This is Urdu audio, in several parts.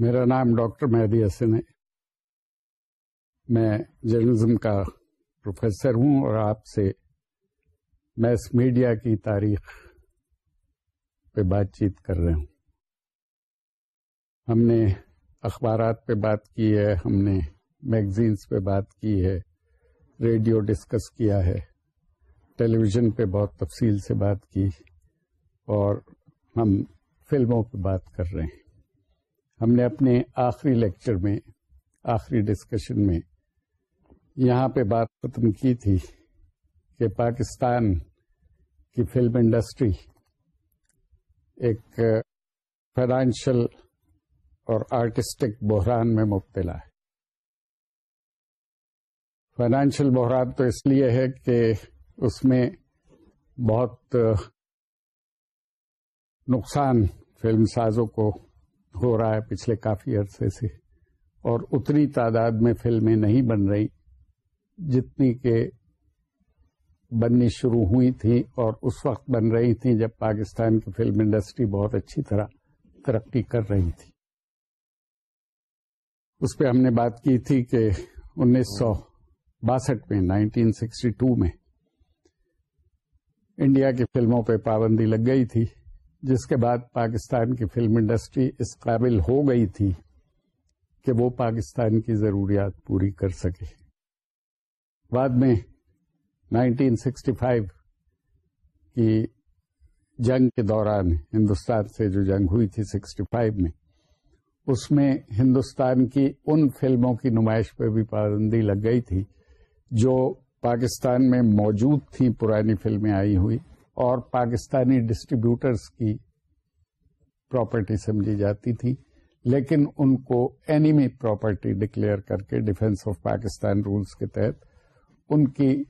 میرا نام ڈاکٹر مہدی حسن ہے۔ میں جرنلزم کا پروفیسر ہوں اور آپ سے میس میڈیا کی تاریخ پہ بات چیت کر رہے ہوں۔ ہم نے اخبارات پہ بات کی ہے، ہم نے میگزینس پہ بات کی ہے، ریڈیو ڈسکس کیا ہے ٹیلی ویژن پہ بہت تفصیل سے بات کی اور ہم فلموں پہ بات کر رہے ہیں۔ ہم نے اپنے آخری لیکچر میں، آخری ڈسکشن میں یہاں پہ بات ختم کی تھی کہ پاکستان کی فلم انڈسٹری ایک فائنانشل اور آرٹسٹک بحران میں مبتلا ہے۔ فائنانشل بحران تو اس لیے ہے کہ اس میں بہت نقصان فلم سازوں کو ہو رہا ہے پچھلے کافی عرصے سے اور اتنی تعداد میں فلمیں نہیں بن رہی جتنی کہ بننی شروع ہوئی تھیں اور اس وقت بن رہی تھیں جب پاکستان کی فلم انڈسٹری بہت اچھی طرح ترقی کر رہی تھی۔ اس پہ ہم نے بات کی تھی کہ انیس سو باسٹھ میں، نائنٹین سکسٹی ٹو میں انڈیا کی فلموں پہ پابندی لگ گئی تھی۔ جس کے بعد پاکستان کی فلم انڈسٹری اس قابل ہو گئی تھی کہ وہ پاکستان کی ضروریات پوری کر سکے۔ بعد میں 1965 کی جنگ کے دوران ہندوستان سے جو جنگ ہوئی تھی 65 میں، اس میں ہندوستان کی ان فلموں کی نمائش پہ بھی پابندی لگ گئی تھی جو پاکستان میں موجود تھیں، پرانی فلمیں آئی ہوئی۔ اور پاکستانی ڈسٹریبیوٹرز کی پراپرٹی سمجھی جاتی تھی، لیکن ان کو اینیمی پراپرٹی ڈکلیئر کر کے ڈیفینس آف پاکستان رولز کے تحت ان کی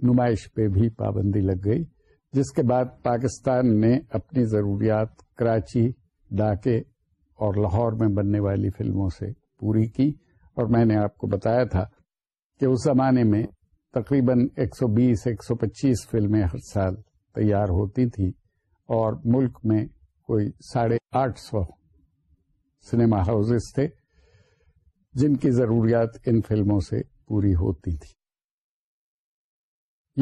نمائش پہ بھی پابندی لگ گئی، جس کے بعد پاکستان نے اپنی ضروریات کراچی، ڈاکے اور لاہور میں بننے والی فلموں سے پوری کی۔ اور میں نے آپ کو بتایا تھا کہ اس زمانے میں تقریباً ایک سو بیس، ایک سو پچیس فلمیں ہر سال تیار ہوتی تھی اور ملک میں کوئی ساڑھے آٹھ سو سنیما ہاؤسز تھے جن کی ضروریات ان فلموں سے پوری ہوتی تھی۔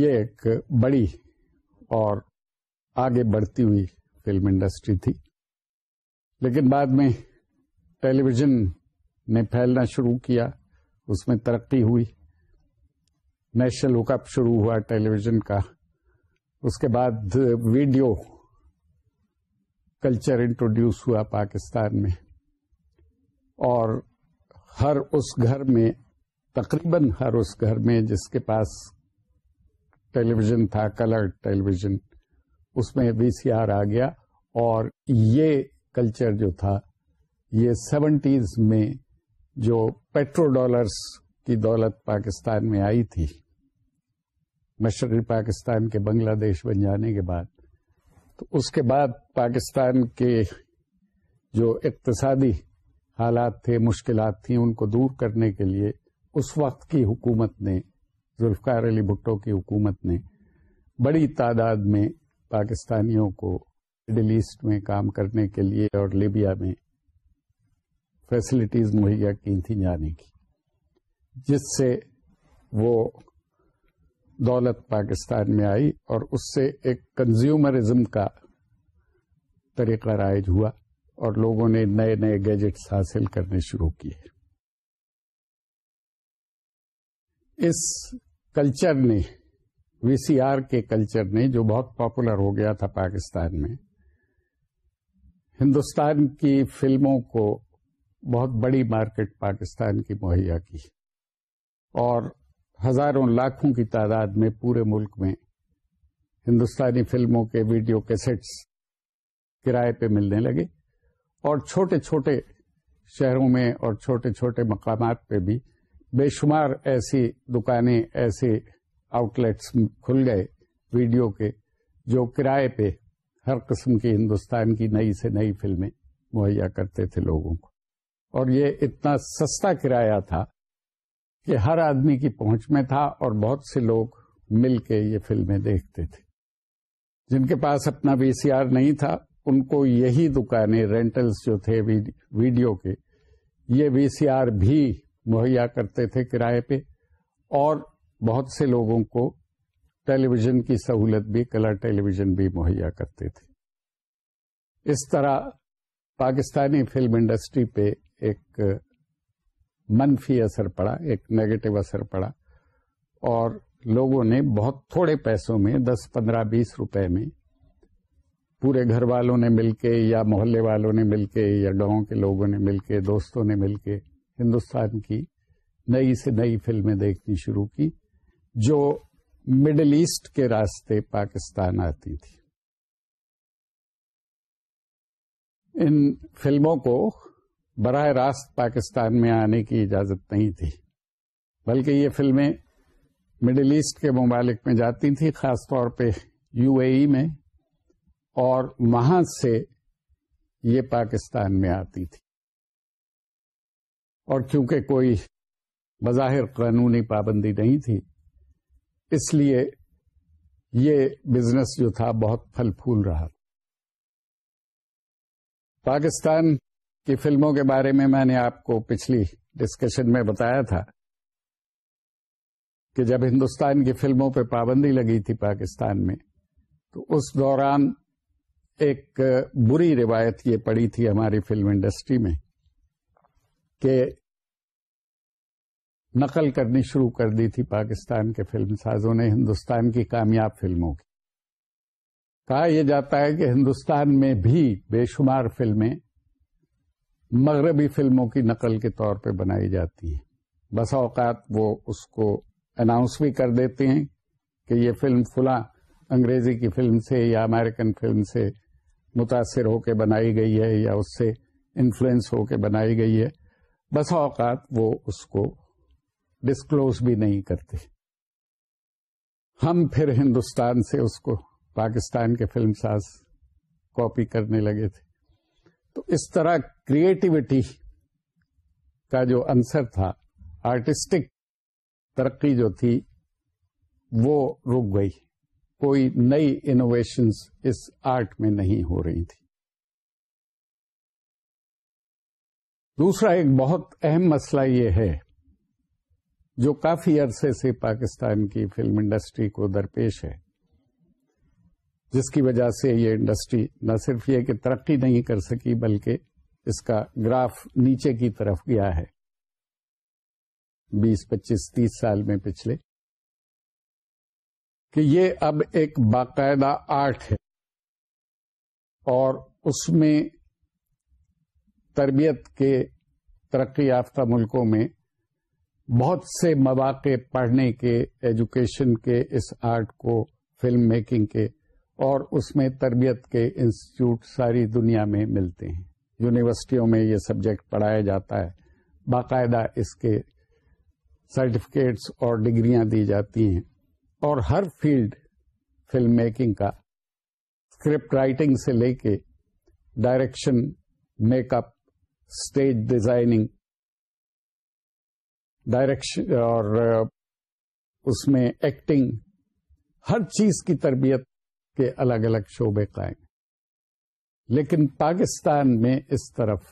یہ ایک بڑی اور آگے بڑھتی ہوئی فلم انڈسٹری تھی۔ لیکن بعد میں ٹیلی ویژن نے پھیلنا شروع کیا، اس میں ترقی ہوئی۔ نیشنل ہک اپ شروع ہوا ٹیلی ویژن کا۔ اس کے بعد ویڈیو کلچر انٹروڈیوس ہوا پاکستان میں اور ہر اس گھر میں، تقریباً ہر اس گھر میں جس کے پاس ٹیلی ویژن تھا، کلر ٹیلی ویژن، اس میں وی سی آر آ گیا اور یہ کلچر جو تھا، یہ سیونٹیز میں جو پیٹرو ڈالرس کی دولت پاکستان میں آئی تھی۔ مشرقی پاکستان کے بنگلہ دیش بن جانے کے بعد، تو اس کے بعد پاکستان کے جو اقتصادی حالات تھے، مشکلات تھیں، ان کو دور کرنے کے لیے اس وقت کی حکومت نے، ذوالفقار علی بھٹو کی حکومت نے بڑی تعداد میں پاکستانیوں کو مڈل ایسٹ میں کام کرنے کے لیے اور لیبیا میں فیسلٹیز مہیا کی تھیں جانے کی، جس سے وہ دولت پاکستان میں آئی اور اس سے ایک کنزیومرزم کا طریقہ رائج ہوا اور لوگوں نے نئے نئے گیجٹس حاصل کرنے شروع کیے۔ اس کلچر نے وی سی آر کے کلچر نے جو بہت پاپولر ہو گیا تھا پاکستان میں، ہندوستان کی فلموں کو بہت بڑی مارکیٹ پاکستان کی مہیا کی اور ہزاروں لاکھوں کی تعداد میں پورے ملک میں ہندوستانی فلموں کے ویڈیو کیسٹس کرائے پہ ملنے لگے اور چھوٹے چھوٹے شہروں میں اور چھوٹے چھوٹے مقامات پہ بھی بے شمار ایسی دکانیں، ایسے آؤٹ لیٹس کھل گئے ویڈیو کے جو کرائے پہ ہر قسم کی ہندوستان کی نئی سے نئی فلمیں مہیا کرتے تھے لوگوں کو۔ اور یہ اتنا سستا کرایہ تھا کہ ہر آدمی کی پہنچ میں تھا اور بہت سے لوگ مل کے یہ فلمیں دیکھتے تھے۔ جن کے پاس اپنا وی سی آر نہیں تھا، ان کو یہی دکانیں، رینٹلز جو تھے ویڈیو کے، یہ وی سی آر بھی مہیا کرتے تھے کرائے پہ، اور بہت سے لوگوں کو ٹیلی ویژن کی سہولت بھی کلر ٹیلی ویژن بھی مہیا کرتے تھے۔ اس طرح پاکستانی فلم انڈسٹری پہ ایک منفی اثر پڑا، ایک نیگیٹو اثر پڑا۔ اور لوگوں نے بہت تھوڑے پیسوں میں، دس پندرہ بیس روپے میں پورے گھر والوں نے مل کے یا محلے والوں نے مل کے یا گاؤں کے لوگوں نے مل کے، دوستوں نے مل کے ہندوستان کی نئی سے نئی فلمیں دیکھنی شروع کی، جو مڈل ایسٹ کے راستے پاکستان آتی تھی۔ ان فلموں کو براہ راست پاکستان میں آنے کی اجازت نہیں تھی، بلکہ یہ فلمیں مڈل ایسٹ کے ممالک میں جاتی تھی خاص طور پہ یو اے ای میں، اور وہاں سے یہ پاکستان میں آتی تھی۔ اور کیونکہ کوئی بظاہر قانونی پابندی نہیں تھی، اس لیے یہ بزنس جو تھا بہت پھل پھول رہا۔ تھا پاکستان کی فلموں کے بارے میں میں نے آپ کو پچھلی ڈسکشن میں بتایا تھا کہ جب ہندوستان کی فلموں پہ پابندی لگی تھی پاکستان میں، تو اس دوران ایک بری روایت یہ پڑی تھی ہماری فلم انڈسٹری میں کہ نقل کرنی شروع کر دی تھی پاکستان کے فلم سازوں نے ہندوستان کی کامیاب فلموں کی۔ کہا یہ جاتا ہے کہ ہندوستان میں بھی بے شمار فلمیں مغربی فلموں کی نقل کے طور پہ بنائی جاتی ہیں بسا اوقات وہ اس کو اناؤنس بھی کر دیتے ہیں کہ یہ فلم فلاں انگریزی کی فلم سے یا امریکن فلم سے متاثر ہو کے بنائی گئی ہے یا اس سے انفلوئنس ہو کے بنائی گئی ہے۔ بسا اوقات وہ اس کو ڈسکلوز بھی نہیں کرتے۔ ہم پھر ہندوستان سے اس کو پاکستان کے فلم ساز کاپی کرنے لگے تھے۔ تو اس طرح کریٹیوٹی کا جو انصر تھا آرٹسٹک ترقی جو تھی، وہ رک گئی۔ کوئی نئی انوویشنز اس آرٹ میں نہیں ہو رہی تھی۔ دوسرا ایک بہت اہم مسئلہ یہ ہے، جو کافی عرصے سے پاکستان کی فلم انڈسٹری کو درپیش ہے، جس کی وجہ سے یہ انڈسٹری نہ صرف یہ کہ ترقی نہیں کر سکی، بلکہ اس کا گراف نیچے کی طرف گیا ہے۔ بیس، پچیس، تیس سال میں پچھلے۔ کہ یہ اب ایک باقاعدہ آرٹ ہے۔ اور اس میں تربیت کے ترقی یافتہ ملکوں میں بہت سے مواقع پڑھنے کے، ایجوکیشن کے، اس آرٹ کو فلم میکنگ کے اور اس میں تربیت کے انسٹیٹیوٹ ساری دنیا میں ملتے ہیں۔ یونیورسٹیوں میں یہ سبجیکٹ پڑھایا جاتا ہے۔ باقاعدہ اس کے سرٹیفکیٹس اور ڈگریاں دی جاتی ہیں۔ اور ہر فیلڈ فلم میکنگ کا اسکرپٹ رائٹنگ سے لے کے direction make up stage designing direction اور uh, اس میں ایکٹنگ ہر چیز کی تربیت کے الگ الگ شعبے قائم۔ لیکن پاکستان میں اس طرف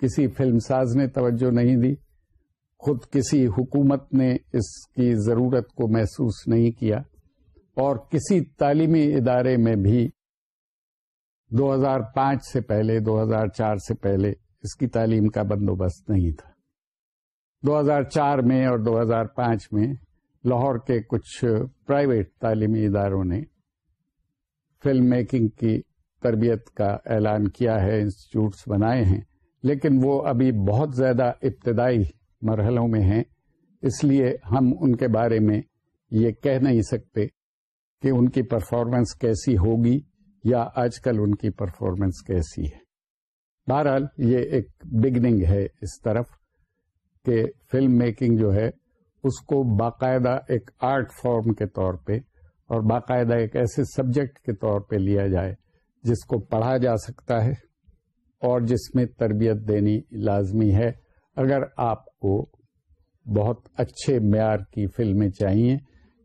کسی فلم ساز نے توجہ نہیں دی، خود کسی حکومت نے اس کی ضرورت کو محسوس نہیں کیا، اور کسی تعلیمی ادارے میں بھی دو ہزار پانچ سے پہلے، دو ہزار چار سے پہلے اس کی تعلیم کا بندوبست نہیں تھا۔ دو ہزار چار میں اور دو ہزار پانچ میں لاہور کے کچھ پرائیویٹ تعلیمی اداروں نے فلم میکنگ کی تربیت کا اعلان کیا ہے، انسٹیٹیوٹس بنائے ہیں، لیکن وہ ابھی بہت زیادہ ابتدائی مرحلوں میں ہیں، اس لیے ہم ان کے بارے میں یہ کہہ نہیں سکتے کہ ان کی پرفارمنس کیسی ہوگی یا آج کل ان کی پرفارمنس کیسی ہے۔ بہرحال یہ ایک بگننگ ہے اس طرف کہ فلم میکنگ جو ہے، اس کو باقاعدہ ایک آرٹ فارم کے طور پہ اور باقاعدہ ایک ایسے سبجیکٹ کے طور پہ لیا جائے جس کو پڑھا جا سکتا ہے اور جس میں تربیت دینی لازمی ہے، اگر آپ کو بہت اچھے معیار کی فلمیں چاہیے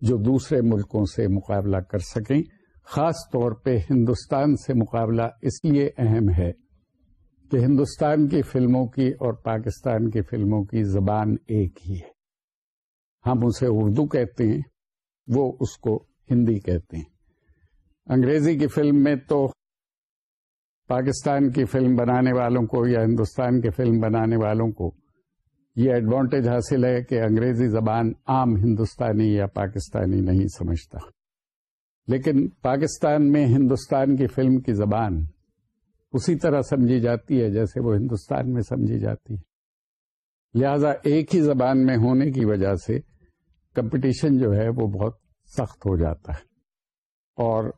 جو دوسرے ملکوں سے مقابلہ کر سکیں، خاص طور پہ ہندوستان سے مقابلہ اس لیے اہم ہے کہ ہندوستان کی فلموں کی اور پاکستان کی فلموں کی زبان ایک ہی ہے۔ ہم اسے اردو کہتے ہیں، وہ اس کو ہندی کہتے ہیں۔ انگریزی کی فلم میں تو پاکستان کی فلم بنانے والوں کو یا ہندوستان کی فلم بنانے والوں کو یہ ایڈوانٹیج حاصل ہے کہ انگریزی زبان عام ہندوستانی یا پاکستانی نہیں سمجھتا۔ لیکن پاکستان میں ہندوستان کی فلم کی زبان اسی طرح سمجھی جاتی ہے جیسے وہ ہندوستان میں سمجھی جاتی ہے۔ لہذا ایک ہی زبان میں ہونے کی وجہ سے کمپٹیشن جو ہے وہ بہت سخت ہو جاتا ہے۔ اور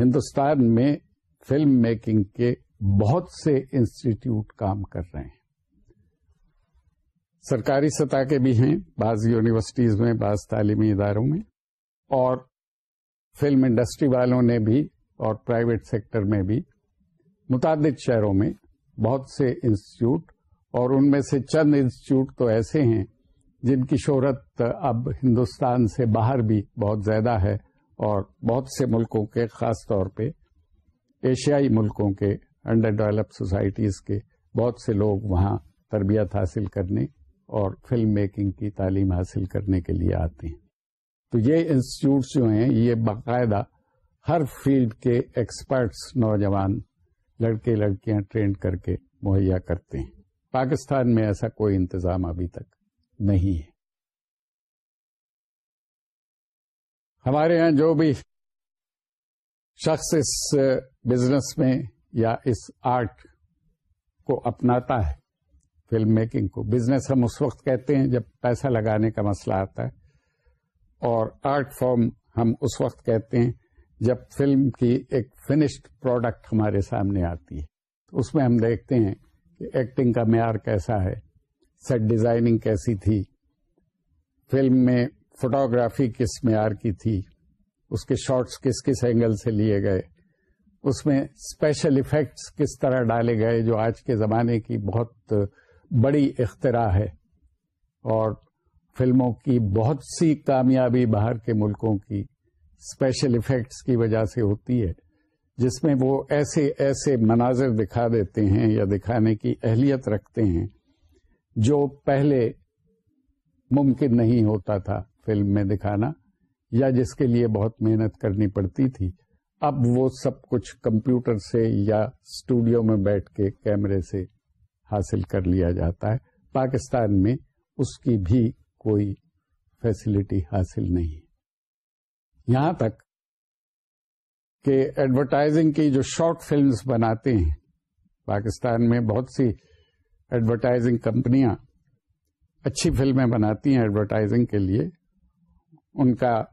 ہندوستان میں فلم میکنگ کے بہت سے انسٹیٹیوٹ کام کر رہے ہیں۔ سرکاری سطح کے بھی ہیں، بعض یونیورسٹیز میں، بعض تعلیمی اداروں میں، اور فلم انڈسٹری والوں نے بھی، اور پرائیویٹ سیکٹر میں بھی، متعدد شہروں میں بہت سے انسٹیٹیوٹ، اور ان میں سے چند انسٹیٹیوٹ تو ایسے ہیں جن کی شہرت اب ہندوستان سے باہر بھی بہت زیادہ ہے، اور بہت سے ملکوں کے، خاص طور پہ ایشیائی ملکوں کے انڈر ڈیولپ سوسائٹیز کے بہت سے لوگ وہاں تربیت حاصل کرنے اور فلم میکنگ کی تعلیم حاصل کرنے کے لیے آتے ہیں۔ تو یہ انسٹیٹیوٹس جو ہیں، یہ باقاعدہ ہر فیلڈ کے ایکسپرٹس نوجوان لڑکے لڑکیاں ٹرینڈ کر کے مہیا کرتے ہیں۔ پاکستان میں ایسا کوئی انتظام ابھی تک نہیں ہے۔ ہمارے ہاں جو بھی شخص اس بزنس میں یا اس آرٹ کو اپناتا ہے فلم میکنگ کو۔ بزنس ہم اس وقت کہتے ہیں جب پیسہ لگانے کا مسئلہ آتا ہے۔ اور آرٹ فارم ہم اس وقت کہتے ہیں جب فلم کی ایک فنشڈ پروڈکٹ ہمارے سامنے آتی ہے۔ اس میں ہم دیکھتے ہیں کہ ایکٹنگ کا معیار کیسا ہے سیٹ ڈیزائننگ کیسی تھی فلم میں فوٹوگرافی کس معیار کی تھی۔ اس کے شارٹس کس کس اینگل سے لیے گئے، اس میں اسپیشل افیکٹس کس طرح ڈالے گئے، جو آج کے زمانے کی بہت بڑی اختراع ہے۔ اور فلموں کی بہت سی کامیابی باہر کے ملکوں کی اسپیشل افیکٹس کی وجہ سے ہوتی ہے، جس میں وہ ایسے ایسے مناظر دکھا دیتے ہیں یا دکھانے کی اہلیت رکھتے ہیں جو پہلے ممکن نہیں ہوتا تھا فلم میں دکھانا۔ یا جس کے لیے بہت محنت کرنی پڑتی تھی، اب وہ سب کچھ کمپیوٹر سے یا اسٹوڈیو میں بیٹھ کے کیمرے سے حاصل کر لیا جاتا ہے۔ پاکستان میں اس کی بھی کوئی فیسلٹی حاصل نہیں۔ یہاں تک کہ ایڈورٹائزنگ کی جو شارٹ فلمز بناتے ہیں، پاکستان میں بہت سی ایڈورٹائزنگ کمپنیاں اچھی فلمیں بناتی ہیں ایڈورٹائزنگ کے لیے۔ ان کا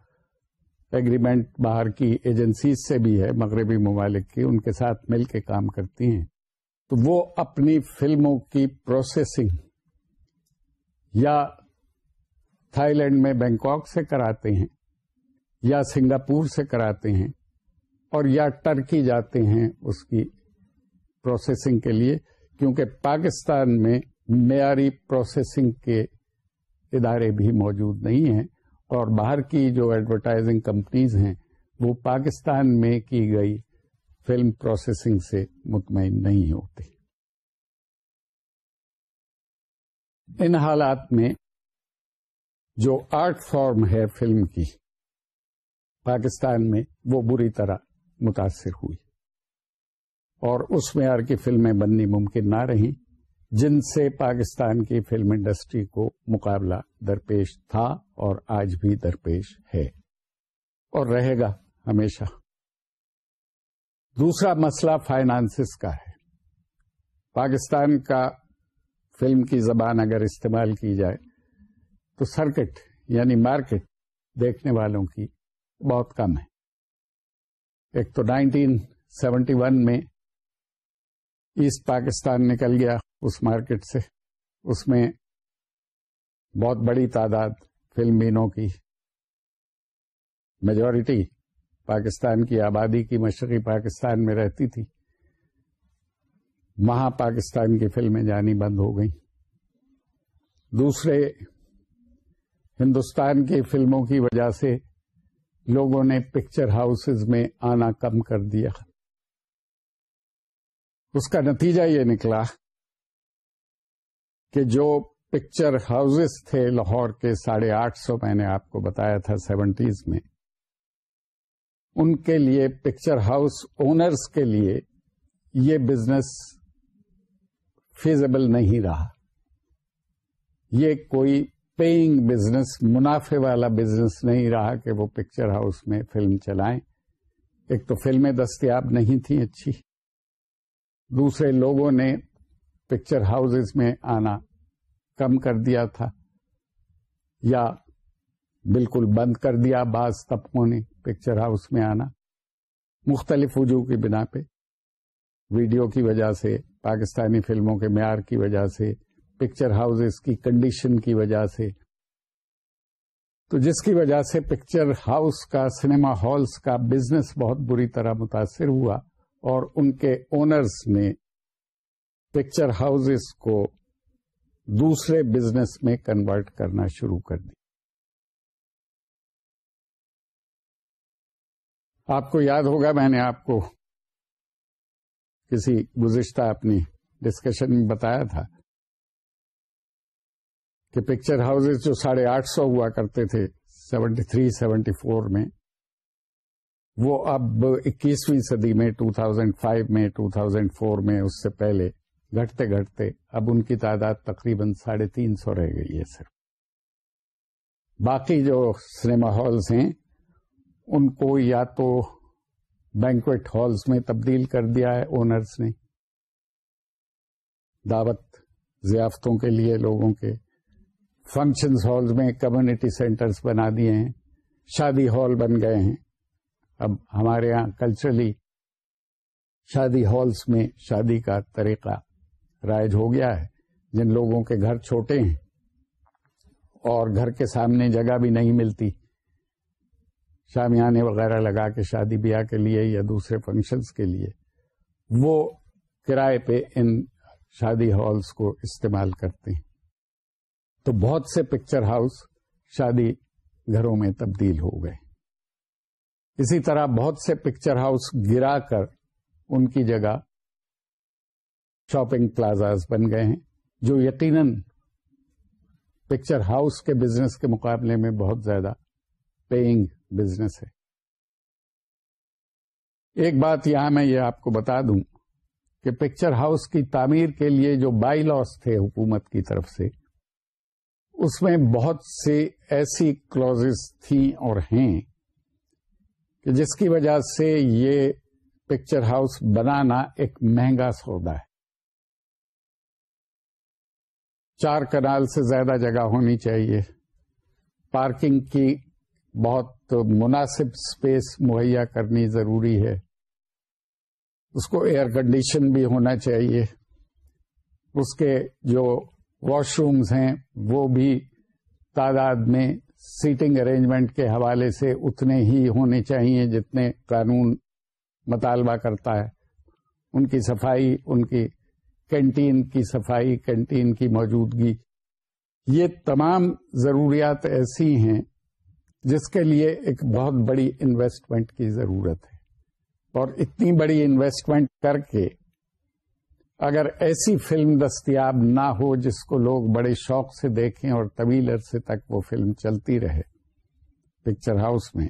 ایگریمنٹ باہر کی ایجنسیز سے بھی ہے، مغربی ممالک کی، ان کے ساتھ مل کے کام کرتی ہیں۔ تو وہ اپنی فلموں کی پروسیسنگ یا تھائی لینڈ میں بینکاک سے کراتے ہیں، یا سنگاپور سے کراتے ہیں اور یا ٹرکی جاتے ہیں اس کی پروسیسنگ کے لیے، کیونکہ پاکستان میں معیاری پروسیسنگ کے ادارے بھی موجود نہیں ہیں۔ اور باہر کی جو ایڈورٹائزنگ کمپنیز ہیں، وہ پاکستان میں کی گئی فلم پروسیسنگ سے مطمئن نہیں ہوتی ان حالات میں جو آرٹ فارم ہے فلم کی، پاکستان میں وہ بری طرح متاثر ہوئی۔ اور اس معیار کی فلمیں بننی ممکن نہ رہیں جن سے پاکستان کی فلم انڈسٹری کو مقابلہ درپیش تھا اور آج بھی درپیش ہے۔ اور رہے گا ہمیشہ۔ دوسرا مسئلہ فائنانسز کا ہے۔ پاکستان کا فلم کی زبان اگر استعمال کی جائے تو سرکٹ یعنی مارکیٹ دیکھنے والوں کی بہت کم ہے۔ ایک تو نائنٹین سیونٹی ون میں ایسٹ پاکستان نکل گیا۔ اس مارکیٹ سے، اس میں بہت بڑی تعداد فلم بینوں کی، میجورٹی پاکستان کی آبادی کی، مشرقی پاکستان میں رہتی تھی۔ وہاں پاکستان کی فلمیں جانی بند ہو گئیں۔ دوسرے، ہندوستان کی فلموں کی وجہ سے لوگوں نے پکچر ہاؤسز میں آنا کم کر دیا۔ اس کا نتیجہ یہ نکلا کہ جو پکچر ہاؤسز تھے لاہور کے ساڑھے آٹھ سو میں نے آپ کو بتایا تھا سیونٹیز میں، ان کے لیے پکچر ہاؤس اونرز کے لیے یہ بزنس فیزبل نہیں رہا۔ یہ کوئی پیئنگ بزنس منافع والا بزنس نہیں رہا کہ وہ پکچر ہاؤس میں فلم چلائیں۔ ایک تو فلمیں دستیاب نہیں تھیں اچھی۔ دوسرے لوگوں نے پکچر ہاؤسز میں آنا کم کر دیا تھا یا بالکل بند کر دیا بعض طبقوں نے پکچر ہاؤس میں آنا مختلف وجوہ کی بنا پہ۔ ویڈیو کی وجہ سے، پاکستانی فلموں کے معیار کی وجہ سے پکچر ہاؤسز کی کنڈیشن کی وجہ سے۔ تو جس کی وجہ سے پکچر ہاؤس کا سنیما ہالس کا بزنس بہت بری طرح متاثر ہوا اور ان کے اونرز نے پکچر ہاؤسز کو دوسرے بزنس میں کنورٹ کرنا شروع کر دی۔ آپ کو یاد ہوگا، میں نے آپ کو کسی گزشتہ اپنی ڈسکشن میں بتایا تھا کہ پکچر ہاؤسز جو ساڑھے آٹھ سو ہوا کرتے تھے سیونٹی تھری سیونٹی فور میں، وہ اب اکیسویں صدی میں ٹو تھاؤزینڈ فائیو میں ٹو تھاؤزینڈ فور میں، اس سے پہلے گھٹتے گھٹتے اب ان کی تعداد تقریباً ساڑھے تین سو رہ گئی ہے صرف۔ باقی جو سنیما ہالس ہیں، ان کو یا تو بینکویٹ ہالس میں تبدیل کر دیا ہے اونرس نے۔ دعوت ضیافتوں کے لیے لوگوں کے۔ فنکشنز ہالز میں کمیونٹی سینٹرز بنا دیے ہیں۔ شادی ہال بن گئے ہیں۔ اب ہمارے یہاں کلچرلی شادی ہالس میں شادی کا طریقہ رائج ہو گیا ہے۔ جن لوگوں کے گھر چھوٹے ہیں اور گھر کے سامنے جگہ بھی نہیں ملتی۔ شامیانے وغیرہ لگا کے شادی بیاہ کے لیے یا دوسرے فنکشنز کے لیے وہ کرائے پہ ان شادی ہالس کو استعمال کرتے ہیں۔ تو بہت سے پکچر ہاؤس شادی گھروں میں تبدیل ہو گئے۔ اسی طرح بہت سے پکچر ہاؤس گرا کر ان کی جگہ شاپنگ پلازاز بن گئے ہیں، جو یقیناً پکچر ہاؤس کے بزنس کے مقابلے میں بہت زیادہ پیئنگ بزنس ہے۔ ایک بات یہاں میں یہ آپ کو بتا دوں کہ پکچر ہاؤس کی تعمیر کے لیے جو بائی لاس تھے حکومت کی طرف سے، اس میں بہت سے ایسی کلوز تھیں اور ہیں کہ جس کی وجہ سے یہ پکچر ہاؤس بنانا ایک مہنگا سودا ہے۔ چار کنال سے زیادہ جگہ ہونی چاہیے۔ پارکنگ کی بہت مناسب اسپیس مہیا کرنی ضروری ہے۔ اس کو ایئر کنڈیشن بھی ہونا چاہیے۔ اس کے جو واش رومز ہیں، وہ بھی تعداد میں سیٹنگ ارینجمنٹ کے حوالے سے اتنے ہی ہونے چاہیے جتنے قانون مطالبہ کرتا ہے۔ ان کی صفائی، ان کی کینٹین کی صفائی، کینٹین کی موجودگی، یہ تمام ضروریات ایسی ہیں جس کے لیے ایک بہت بڑی انویسٹمنٹ کی ضرورت ہے۔ اور اتنی بڑی انویسٹمنٹ کر کے اگر ایسی فلم دستیاب نہ ہو جس کو لوگ بڑے شوق سے دیکھیں اور طویل عرصے تک وہ فلم چلتی رہے پکچر ہاؤس میں،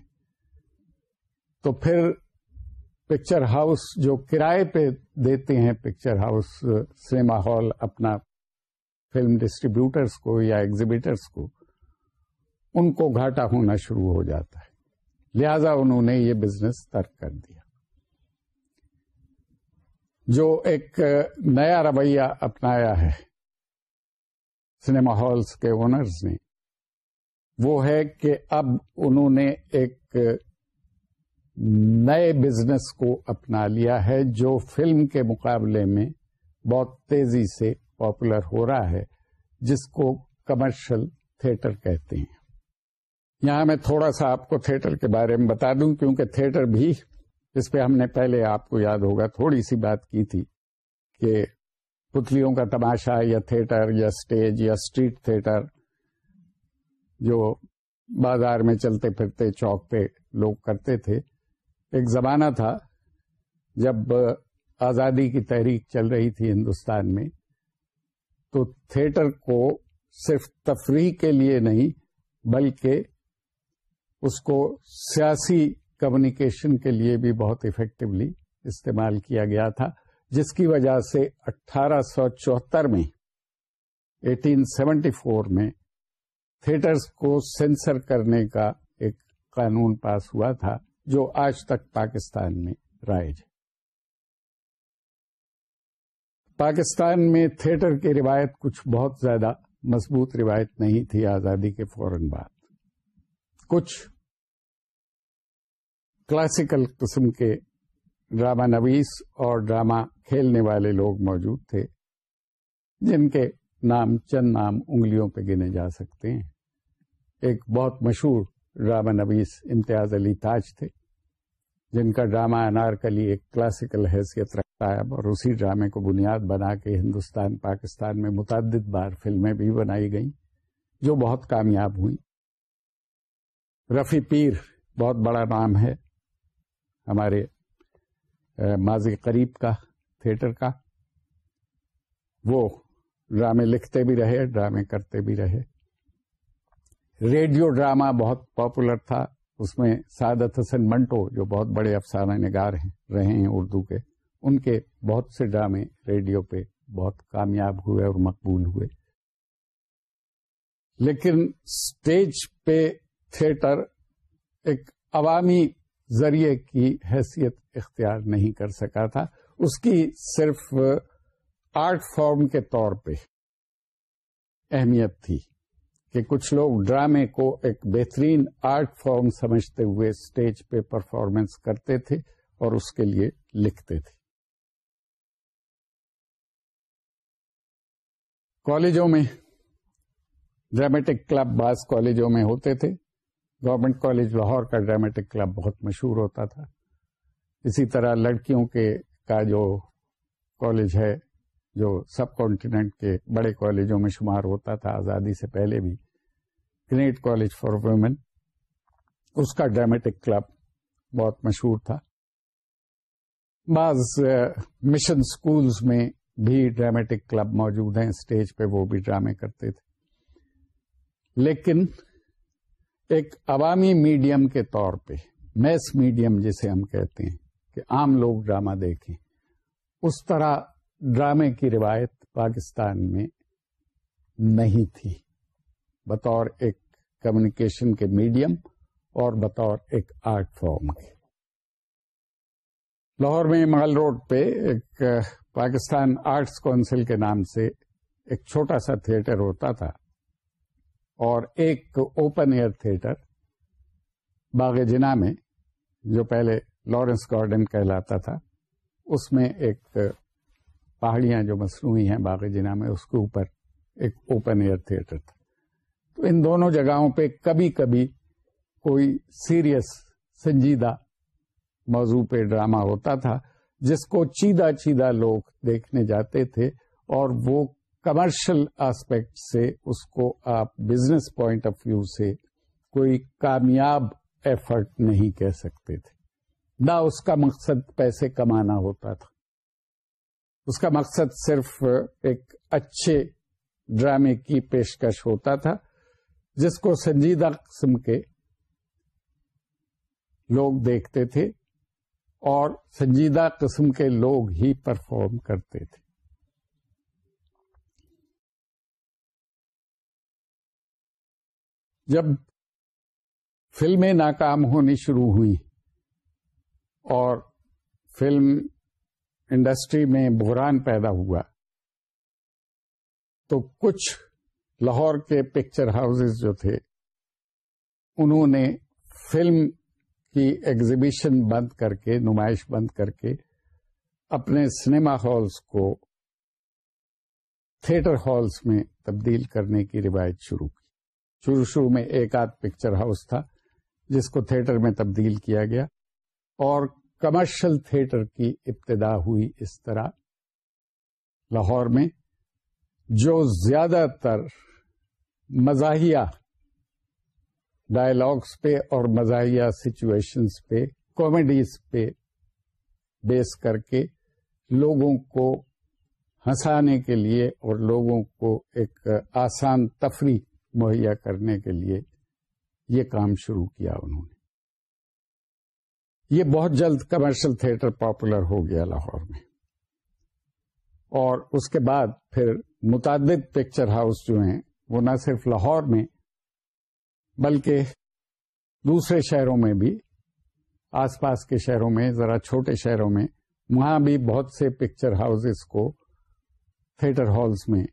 تو پھر پکچر ہاؤس جو کرائے پہ دیتے ہیں پکچر ہاؤس سنیما ہال، اپنا فلم ڈسٹریبیوٹرس کو یا ایگزیبیٹرس کو، ان کو گھاٹا ہونا شروع ہو جاتا ہے۔ لہذا انہوں نے یہ بزنس ترک کر دیا۔ جو ایک نیا رویہ اپنایا ہے سنیما ہالس کے اونرز نے، وہ ہے کہ اب انہوں نے ایک نئے بزنس کو اپنا لیا ہے، جو فلم کے مقابلے میں بہت تیزی سے پاپولر ہو رہا ہے، جس کو کمرشل تھیٹر کہتے ہیں۔ یہاں میں تھوڑا سا آپ کو تھیٹر کے بارے میں بتا دوں، کیونکہ تھیٹر بھی، اس پہ ہم نے پہلے آپ کو یاد ہوگا، تھوڑی سی بات کی تھی کہ پتلیوں کا تماشا یا تھیٹر یا اسٹیج یا اسٹریٹ تھیٹر جو بازار میں چلتے پھرتے چوک پہ لوگ کرتے تھے ایک زمانہ تھا جب آزادی کی تحریک چل رہی تھی ہندوستان میں، تو تھیٹر کو صرف تفریح کے لیے نہیں، بلکہ اس کو سیاسی کمیونیکیشن کے لیے بھی بہت افیکٹولی استعمال کیا گیا تھا، جس کی وجہ سے اٹھارہ سو چوہتر میں ایٹین سیونٹی فور میں تھیٹرز کو سینسر کرنے کا ایک قانون پاس ہوا تھا۔ جو آج تک پاکستان میں رائج ہے۔ پاکستان میں تھیٹر کی روایت کچھ بہت زیادہ مضبوط روایت نہیں تھی، آزادی کے فوراً بعد۔ کچھ کلاسیکل قسم کے ڈرامہ نویس اور ڈرامہ کھیلنے والے لوگ موجود تھے، جن کے نام چند نام انگلیوں پہ گنے جا سکتے ہیں۔ ایک بہت مشہور ڈرامہ نویس امتیاز علی تاج تھے، جن کا ڈرامہ انارکلی ایک کلاسیکل حیثیت رکھتا ہے۔ اور اسی ڈرامے کو بنیاد بنا کے ہندوستان، پاکستان میں متعدد بار فلمیں بھی بنائی گئیں، جو بہت کامیاب ہوئی رفی پیر بہت بڑا نام ہے ہمارے ماضی قریب کا، تھیٹر کا۔ وہ ڈرامے لکھتے بھی رہے، ڈرامے کرتے بھی رہے۔ ریڈیو ڈرامہ بہت پاپولر تھا۔ اس میں سعادت حسن منٹو، جو بہت بڑے افسانہ نگار ہیں، رہے ہیں اردو کے۔ ان کے بہت سے ڈرامے ریڈیو پہ بہت کامیاب ہوئے اور مقبول ہوئے۔ لیکن اسٹیج پہ تھیٹر ایک عوامی ذریعے کی حیثیت اختیار نہیں کر سکا تھا۔ اس کی صرف آرٹ فارم کے طور پہ اہمیت تھی۔ کہ کچھ لوگ ڈرامے کو ایک بہترین آرٹ فارم سمجھتے ہوئے اسٹیج پہ پرفارمنس کرتے تھے اور اس کے لیے لکھتے تھے۔ کالجوں میں ڈرامیٹک کلب بعض کالجوں میں ہوتے تھے۔ گورنمنٹ کالج لاہور کا ڈرامیٹک کلب بہت مشہور ہوتا تھا۔ اسی طرح لڑکیوں کے کا جو کالج ہے جو سب کانٹیننٹ کے بڑے کالجوں میں شمار ہوتا تھا، آزادی سے پہلے بھی، گریٹ کالج فار ویمن اس کا ڈرامیٹک کلب بہت مشہور تھا۔ بعض مشن سکولز میں بھی ڈرامیٹک کلب موجود ہیں، اسٹیج پہ وہ بھی ڈرامے کرتے تھے۔ لیکن ایک عوامی میڈیم کے طور پہ، میس میڈیم جسے ہم کہتے ہیں، کہ عام لوگ ڈرامہ دیکھیں، اس طرح ڈرامے کی روایت پاکستان میں نہیں تھی۔ بطور ایک کمیونیکیشن کے میڈیم اور بطور ایک آرٹ فارم کے۔ لاہور میں مغل روڈ پہ ایک پاکستان آرٹس کونسل کے نام سے ایک چھوٹا سا تھیٹر ہوتا تھا اور ایک اوپن ایئر تھیٹر باغ جنا میں جو پہلے لارنس گارڈن کہلاتا تھا، اس میں ایک پہاڑیاں جو مصنوعی ہیں باغ جنا میں، اس کے اوپر ایک اوپن ایئر تھیٹر تھا۔ تو ان دونوں جگہوں پہ کبھی کبھی کوئی سیریس سنجیدہ موضوع پہ ڈرامہ ہوتا تھا، جس کو چیدہ چیدہ لوگ دیکھنے جاتے تھے اور وہ کمرشل آسپیکٹ سے اس کو آپ بزنس پوائنٹ آف ویو سے کوئی کامیاب ایفرٹ نہیں کہہ سکتے تھے۔ نہ اس کا مقصد پیسے کمانا ہوتا تھا۔ اس کا مقصد صرف ایک اچھے ڈرامے کی پیشکش ہوتا تھا، جس کو سنجیدہ قسم کے لوگ دیکھتے تھے اور سنجیدہ قسم کے لوگ ہی پرفارم کرتے تھے۔ جب فلمیں ناکام ہونی شروع ہوئی اور فلم انڈسٹری میں بحران پیدا ہوا۔ تو کچھ لاہور کے پکچر ہاؤسز جو تھے، انہوں نے فلم کی ایگزیبیشن بند کر کے، نمائش بند کر کے اپنے سنیما ہالس کو تھیٹر ہالس میں تبدیل کرنے کی روایت شروع کی۔ شروع شروع میں ایک آدھ پکچر ہاؤس تھا، جس کو تھیٹر میں تبدیل کیا گیا اور کمرشل تھیٹر کی ابتدا ہوئی اس طرح۔ لاہور میں جو زیادہ تر مزاحیہ ڈائلاگس پہ اور مزاحیہ سچویشنز پہ کامیڈیز پہ بیس کر کے لوگوں کو ہنسانے کے لیے اور لوگوں کو ایک آسان تفریح مہیا کرنے کے لیے یہ کام شروع کیا انہوں نے۔ یہ بہت جلد کمرشل تھیٹر پاپولر ہو گیا لاہور میں۔ اور اس کے بعد پھر متعدد پکچر ہاؤس جو ہیں، وہ نہ صرف لاہور میں، بلکہ دوسرے شہروں میں بھی، آس پاس کے شہروں میں، ذرا چھوٹے شہروں میں، وہاں بھی بہت سے پکچر ہاؤسز کو تھیٹر ہالز میں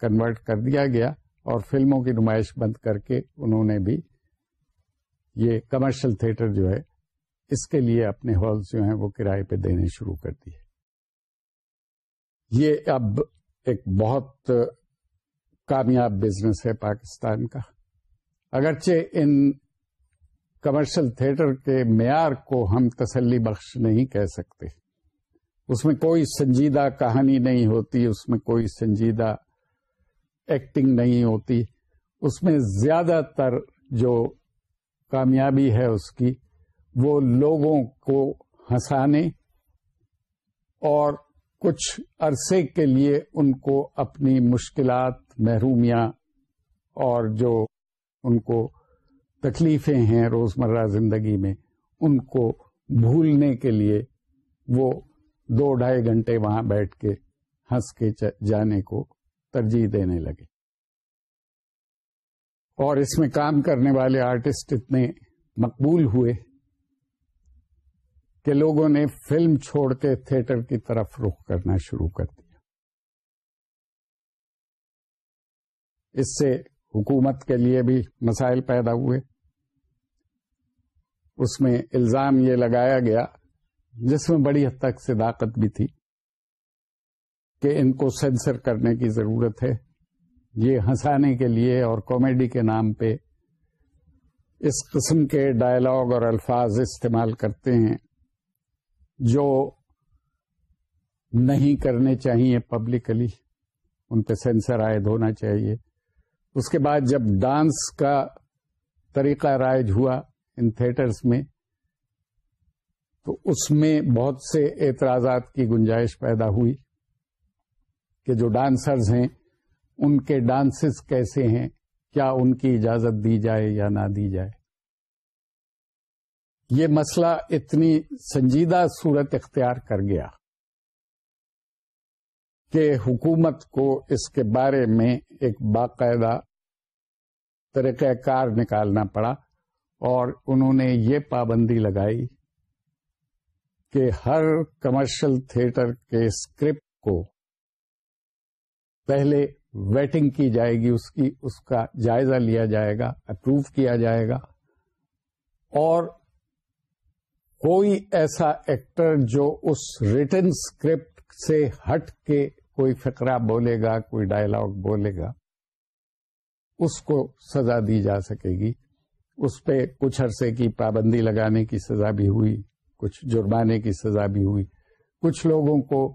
کنورٹ کر دیا گیا اور فلموں کی نمائش بند کر کے انہوں نے بھی یہ کمرشل تھیٹر جو ہے اس کے لیے اپنے ہالز جو ہیں وہ کرائے پہ دینے شروع کر دیے۔ یہ اب ایک بہت کامیاب بزنس ہے پاکستان کا۔ اگرچہ ان کمرشل تھیٹر کے معیار کو ہم تسلی بخش نہیں کہہ سکتے۔ اس میں کوئی سنجیدہ کہانی نہیں ہوتی، اس میں کوئی سنجیدہ ایکٹنگ نہیں ہوتی۔ اس میں زیادہ تر جو کامیابی ہے اس کی وہ لوگوں کو ہنسانے اور کچھ عرصے کے لیے ان کو اپنی مشکلات، محرومیاں اور جو ان کو تکلیفیں ہیں روزمرہ زندگی میں، ان کو بھولنے کے لیے وہ دو ڈھائی گھنٹے وہاں بیٹھ کے ہنس کے جانے کو ترجیح دینے لگے۔ اور اس میں کام کرنے والے آرٹسٹ اتنے مقبول ہوئے۔ کہ لوگوں نے فلم چھوڑ کے تھیٹر کی طرف رخ کرنا شروع کر دیا۔ اس سے حکومت کے لیے بھی مسائل پیدا ہوئے۔ اس میں الزام یہ لگایا گیا، جس میں بڑی حد تک صداقت بھی تھی، کہ ان کو سینسر کرنے کی ضرورت ہے۔ یہ ہنسانے کے لیے اور کامیڈی کے نام پہ اس قسم کے ڈائلاگ اور الفاظ استعمال کرتے ہیں۔ جو نہیں کرنے چاہیے پبلکلی ان پہ سینسر عائد ہونا چاہیے۔ اس کے بعد جب ڈانس کا طریقہ رائج ہوا ان تھیٹرز میں، تو اس میں بہت سے اعتراضات کی گنجائش پیدا ہوئی کہ جو ڈانسرز ہیں، ان کے ڈانسز کیسے ہیں؟ کیا ان کی اجازت دی جائے یا نہ دی جائے؟ یہ مسئلہ اتنی سنجیدہ صورت اختیار کر گیا کہ حکومت کو اس کے بارے میں ایک باقاعدہ طریقہ کار نکالنا پڑا اور انہوں نے یہ پابندی لگائی کہ ہر کمرشل تھیٹر کے اسکرپٹ کو پہلے ویٹنگ کی جائے گی، اس کی، اس کا جائزہ لیا جائے گا، اپروو کیا جائے گا اور کوئی ایسا ایکٹر جو اس ریٹن اسکرپٹ سے ہٹ کے کوئی فقرہ بولے گا، کوئی ڈائلگ بولے گا، اس کو سزا دی جا سکے گی۔ اس پہ کچھ عرصے کی پابندی لگانے کی سزا بھی ہوئی، کچھ جرمانے کی سزا بھی ہوئی۔ کچھ لوگوں کو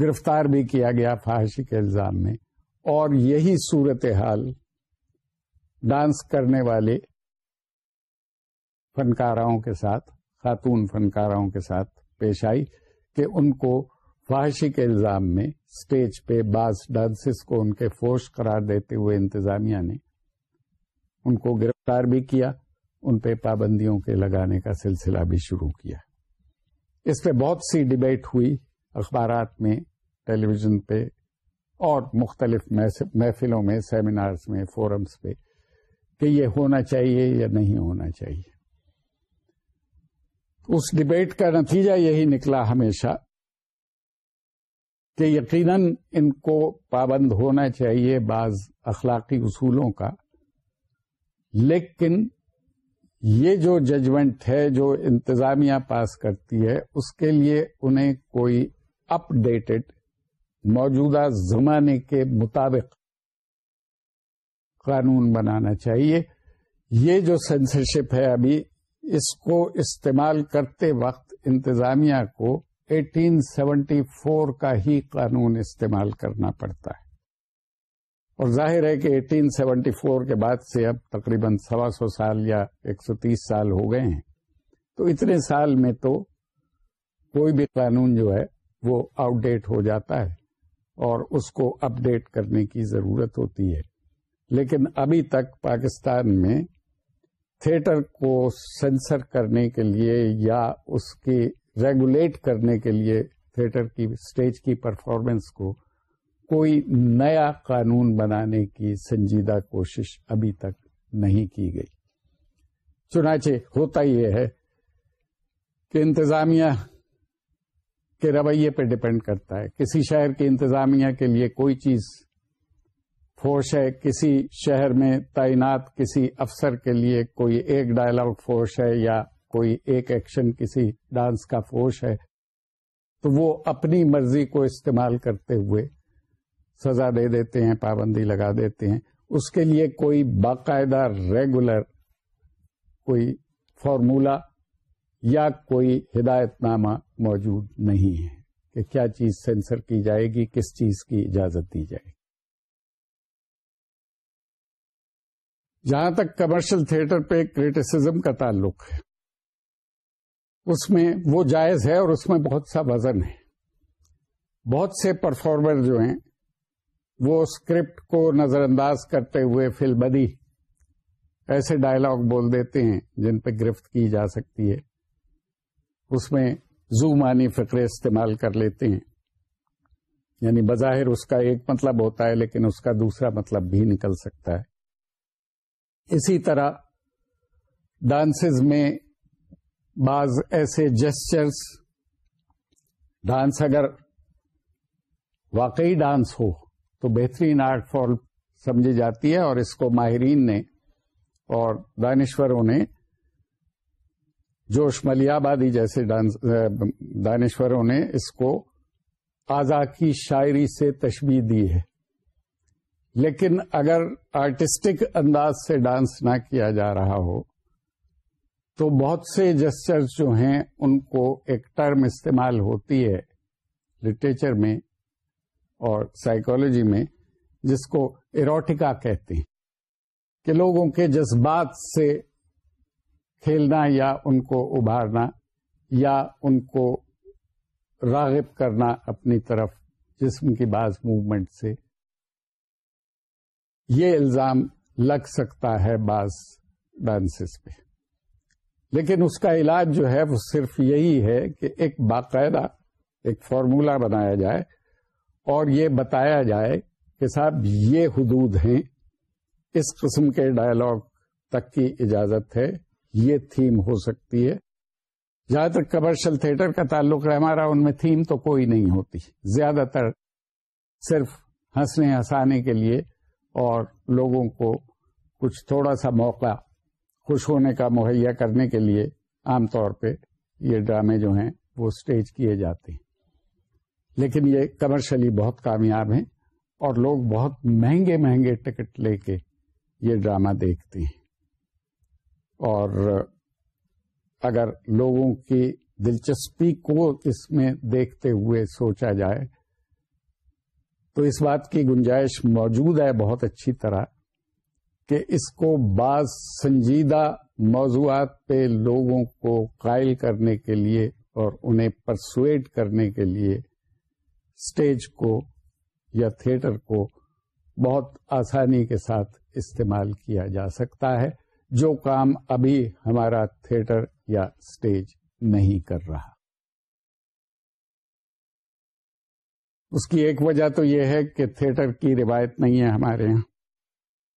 گرفتار بھی کیا گیا فحاشی کے الزام میں۔ اور یہی صورت حال ڈانس کرنے والے فنکاروں کے ساتھ خاتون فنکاروں کے ساتھ پیش آئی کہ ان کو فحاشی کے الزام میں اسٹیج پہ بعض ڈانسز کو ان کے فوش قرار دیتے ہوئے انتظامیہ نے ان کو گرفتار بھی کیا، ان پہ پابندیوں کے لگانے کا سلسلہ بھی شروع کیا۔ اس پہ بہت سی ڈبیٹ ہوئی اخبارات میں ٹیلی ویژن پہ اور مختلف محفلوں میں، سیمینارز میں، فورمز پہ کہ یہ ہونا چاہیے یا نہیں ہونا چاہیے۔ اس ڈبیٹ کا نتیجہ یہی نکلا ہمیشہ کہ یقیناً ان کو پابند ہونا چاہیے بعض اخلاقی اصولوں کا۔ لیکن یہ جو ججمنٹ ہے، جو انتظامیہ پاس کرتی ہے، اس کے لیے انہیں کوئی اپ ڈیٹڈ، موجودہ زمانے کے مطابق قانون بنانا چاہیے۔ یہ جو سینسرشپ ہے ابھی اس کو استعمال کرتے وقت انتظامیہ کو 1874 کا ہی قانون استعمال کرنا پڑتا ہے۔ اور ظاہر ہے کہ 1874 کے بعد سے اب تقریباً سوا سو سال یا ایک سو تیس سال ہو گئے ہیں۔ تو اتنے سال میں تو کوئی بھی قانون جو ہے وہ آؤٹ ڈیٹ ہو جاتا ہے اور اس کو اپ ڈیٹ کرنے کی ضرورت ہوتی ہے۔ لیکن ابھی تک پاکستان میں تھیٹر کو سینسر کرنے کے لیے یا اس کی ریگولیٹ کرنے کے لیے تھیٹر کی اسٹیج کی پرفارمنس کو کوئی نیا قانون بنانے کی سنجیدہ کوشش ابھی تک نہیں کی گئی۔ چنانچہ ہوتا یہ ہے کہ انتظامیہ کے رویے پہ ڈپینڈ کرتا ہے۔ کسی شہر کی انتظامیہ کے لیے کوئی چیز فورش ہے کسی شہر میں تعینات کسی افسر کے لیے کوئی ایک ڈائلاگ فورس ہے یا کوئی ایک ایکشن کسی ڈانس کا فورس ہے، تو وہ اپنی مرضی کو استعمال کرتے ہوئے سزا دے دیتے ہیں، پابندی لگا دیتے ہیں۔ اس کے لیے کوئی باقاعدہ ریگولر کوئی فارمولا یا کوئی ہدایت نامہ موجود نہیں ہے کہ کیا چیز سینسر کی جائے گی، کس چیز کی اجازت دی جائے گی۔ جہاں تک کمرشل تھیٹر پہ کریٹیسزم کا تعلق ہے، اس میں وہ جائز ہے اور اس میں بہت سا وزن ہے۔ بہت سے پرفارمر جو ہیں، وہ اسکرپٹ کو نظر انداز کرتے ہوئے فل بدی ایسے ڈائلگ بول دیتے ہیں جن پہ گرفت کی جا سکتی ہے۔ اس میں زو مانی فکرے استعمال کر لیتے ہیں۔ یعنی بظاہر اس کا ایک مطلب ہوتا ہے، لیکن اس کا دوسرا مطلب بھی نکل سکتا ہے۔ اسی طرح ڈانسز میں بعض ایسے جسچرس ڈانس اگر واقعی ڈانس ہو تو بہترین آرٹ فارم سمجھی جاتی ہے اور اس کو ماہرین نے اور دانشوروں نے جوش ملیابادی جیسے دانشوروں نے اس کو آزا کی شاعری سے تشبیح دی ہے۔ لیکن اگر آرٹسٹک انداز سے ڈانس نہ کیا جا رہا ہو، تو بہت سے جسچر جو ہیں، ان کو ایک ٹرم استعمال ہوتی ہے لٹریچر میں اور سائیکولوجی میں، جس کو ایروٹیکا کہتے ہیں۔ کہ لوگوں کے جذبات سے کھیلنا یا ان کو ابھارنا یا ان کو راغب کرنا اپنی طرف جسم کی بعض موومنٹ سے۔ یہ الزام لگ سکتا ہے بعض ڈانسز پہ۔ لیکن اس کا علاج جو ہے وہ صرف یہی ہے کہ ایک باقاعدہ ایک فارمولا بنایا جائے اور یہ بتایا جائے کہ صاحب یہ حدود ہیں۔ اس قسم کے ڈائلگ تک کی اجازت ہے۔ یہ تھیم ہو سکتی ہے۔ جہاں تک کمرشل تھیٹر کا تعلق ہے ہمارا ان میں تھیم تو کوئی نہیں ہوتی۔ زیادہ تر صرف ہنسنے ہنسانے کے لیے اور لوگوں کو کچھ تھوڑا سا موقع، خوش ہونے کا مہیا کرنے کے لیے عام طور پہ یہ ڈرامے جو ہیں وہ اسٹیج کیے جاتے ہیں۔ لیکن یہ کمرشلی بہت کامیاب ہیں اور لوگ بہت مہنگے مہنگے ٹکٹ لے کے یہ ڈرامہ دیکھتے ہیں۔ اور اگر لوگوں کی دلچسپی کو اس میں دیکھتے ہوئے سوچا جائے تو اس بات کی گنجائش موجود ہے بہت اچھی طرح کہ اس کو بعض سنجیدہ موضوعات پہ لوگوں کو قائل کرنے کے لیے اور انہیں پرسویٹ کرنے کے لیے اسٹیج کو یا تھیٹر کو بہت آسانی کے ساتھ استعمال کیا جا سکتا ہے، جو کام ابھی ہمارا تھیٹر یا اسٹیج نہیں کر رہا۔ اس کی ایک وجہ تو یہ ہے کہ تھیٹر کی روایت نہیں ہے ہمارے یہاں،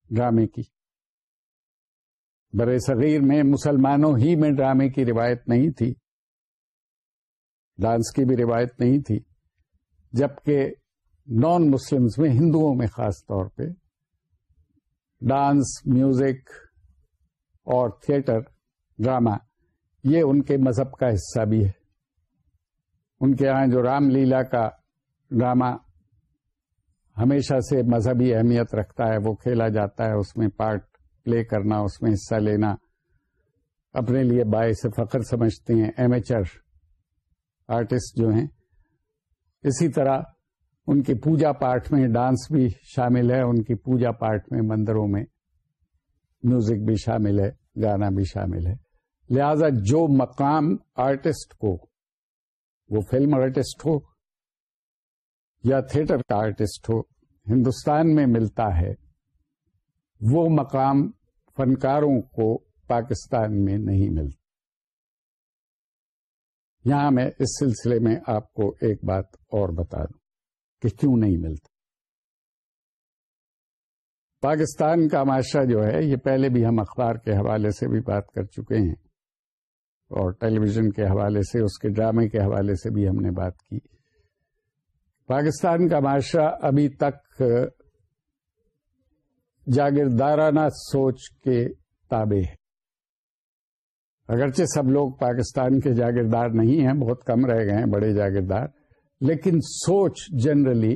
ڈرامے کی۔ برے صغیر میں مسلمانوں ہی میں ڈرامے کی روایت نہیں تھی، ڈانس کی بھی روایت نہیں تھی، جبکہ نان مسلمز میں، ہندوؤں میں خاص طور پہ ڈانس، میوزک اور تھیٹر، ڈرامہ، یہ ان کے مذہب کا حصہ بھی ہے۔ ان کے یہاں جو رام لیلا کا ڈرامہ ہمیشہ سے مذہبی اہمیت رکھتا ہے، وہ کھیلا جاتا ہے، اس میں پارٹ پلے کرنا، اس میں حصہ لینا۔ اپنے لیے باعث فخر سمجھتے ہیں۔ ایمیچر آرٹسٹ جو ہیں، اسی طرح ان کی پوجا پاٹ میں ڈانس بھی شامل ہے، ان کی پوجا پاٹ میں مندروں میں میوزک بھی شامل ہے، گانا بھی شامل ہے۔ لہذا جو مقام آرٹسٹ کو، وہ فلم آرٹسٹ ہو یا تھیٹر کا آرٹسٹ ہو، ہندوستان میں ملتا ہے، وہ مقام فنکاروں کو پاکستان میں نہیں ملتا۔ یہاں میں اس سلسلے میں آپ کو ایک بات اور بتا دوں کہ کیوں نہیں ملتا۔ پاکستان کا معاشرہ جو ہے، یہ پہلے بھی ہم اخبار کے حوالے سے بھی بات کر چکے ہیں اور ٹیلی ویژن کے حوالے سے، اس کے ڈرامے کے حوالے سے بھی ہم نے بات کی۔ پاکستان کا معاشرہ ابھی تک جاگیردارانہ سوچ کے تابع ہے۔ اگرچہ سب لوگ پاکستان کے جاگیردار نہیں ہیں، بہت کم رہ گئے ہیں بڑے جاگیردار، لیکن سوچ جنرلی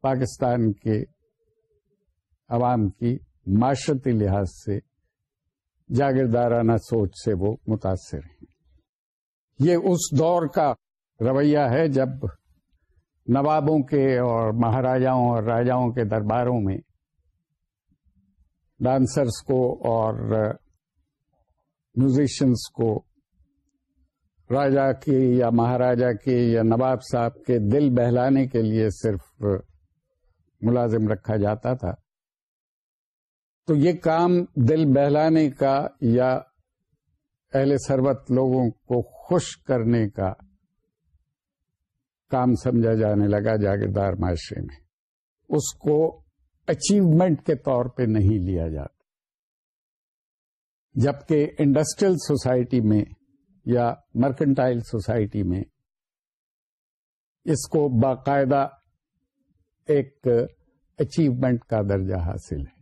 پاکستان کے عوام کی معاشرتی لحاظ سے، جاگیردارانہ سوچ سے وہ متاثر ہیں۔ یہ اس دور کا رویہ ہے جب نوابوں کے اور مہاراجاؤں اور راجاؤں کے درباروں میں ڈانسرس کو اور uh, میوزیشنس کو راجا کے یا مہاراجا کے یا نواب صاحب کے دل بہلانے کے لیے صرف uh, ملازم رکھا جاتا تھا۔ تو یہ کام دل بہلانے کا یا اہل سربت لوگوں کو خوش کرنے کا کام سمجھا جانے لگا جاگیردار معاشرے میں۔ اس کو اچیومنٹ کے طور پہ نہیں لیا جاتا۔ جبکہ انڈسٹریل سوسائٹی میں یا مرکنٹائل سوسائٹی میں اس کو باقاعدہ ایک اچیومنٹ کا درجہ حاصل ہے۔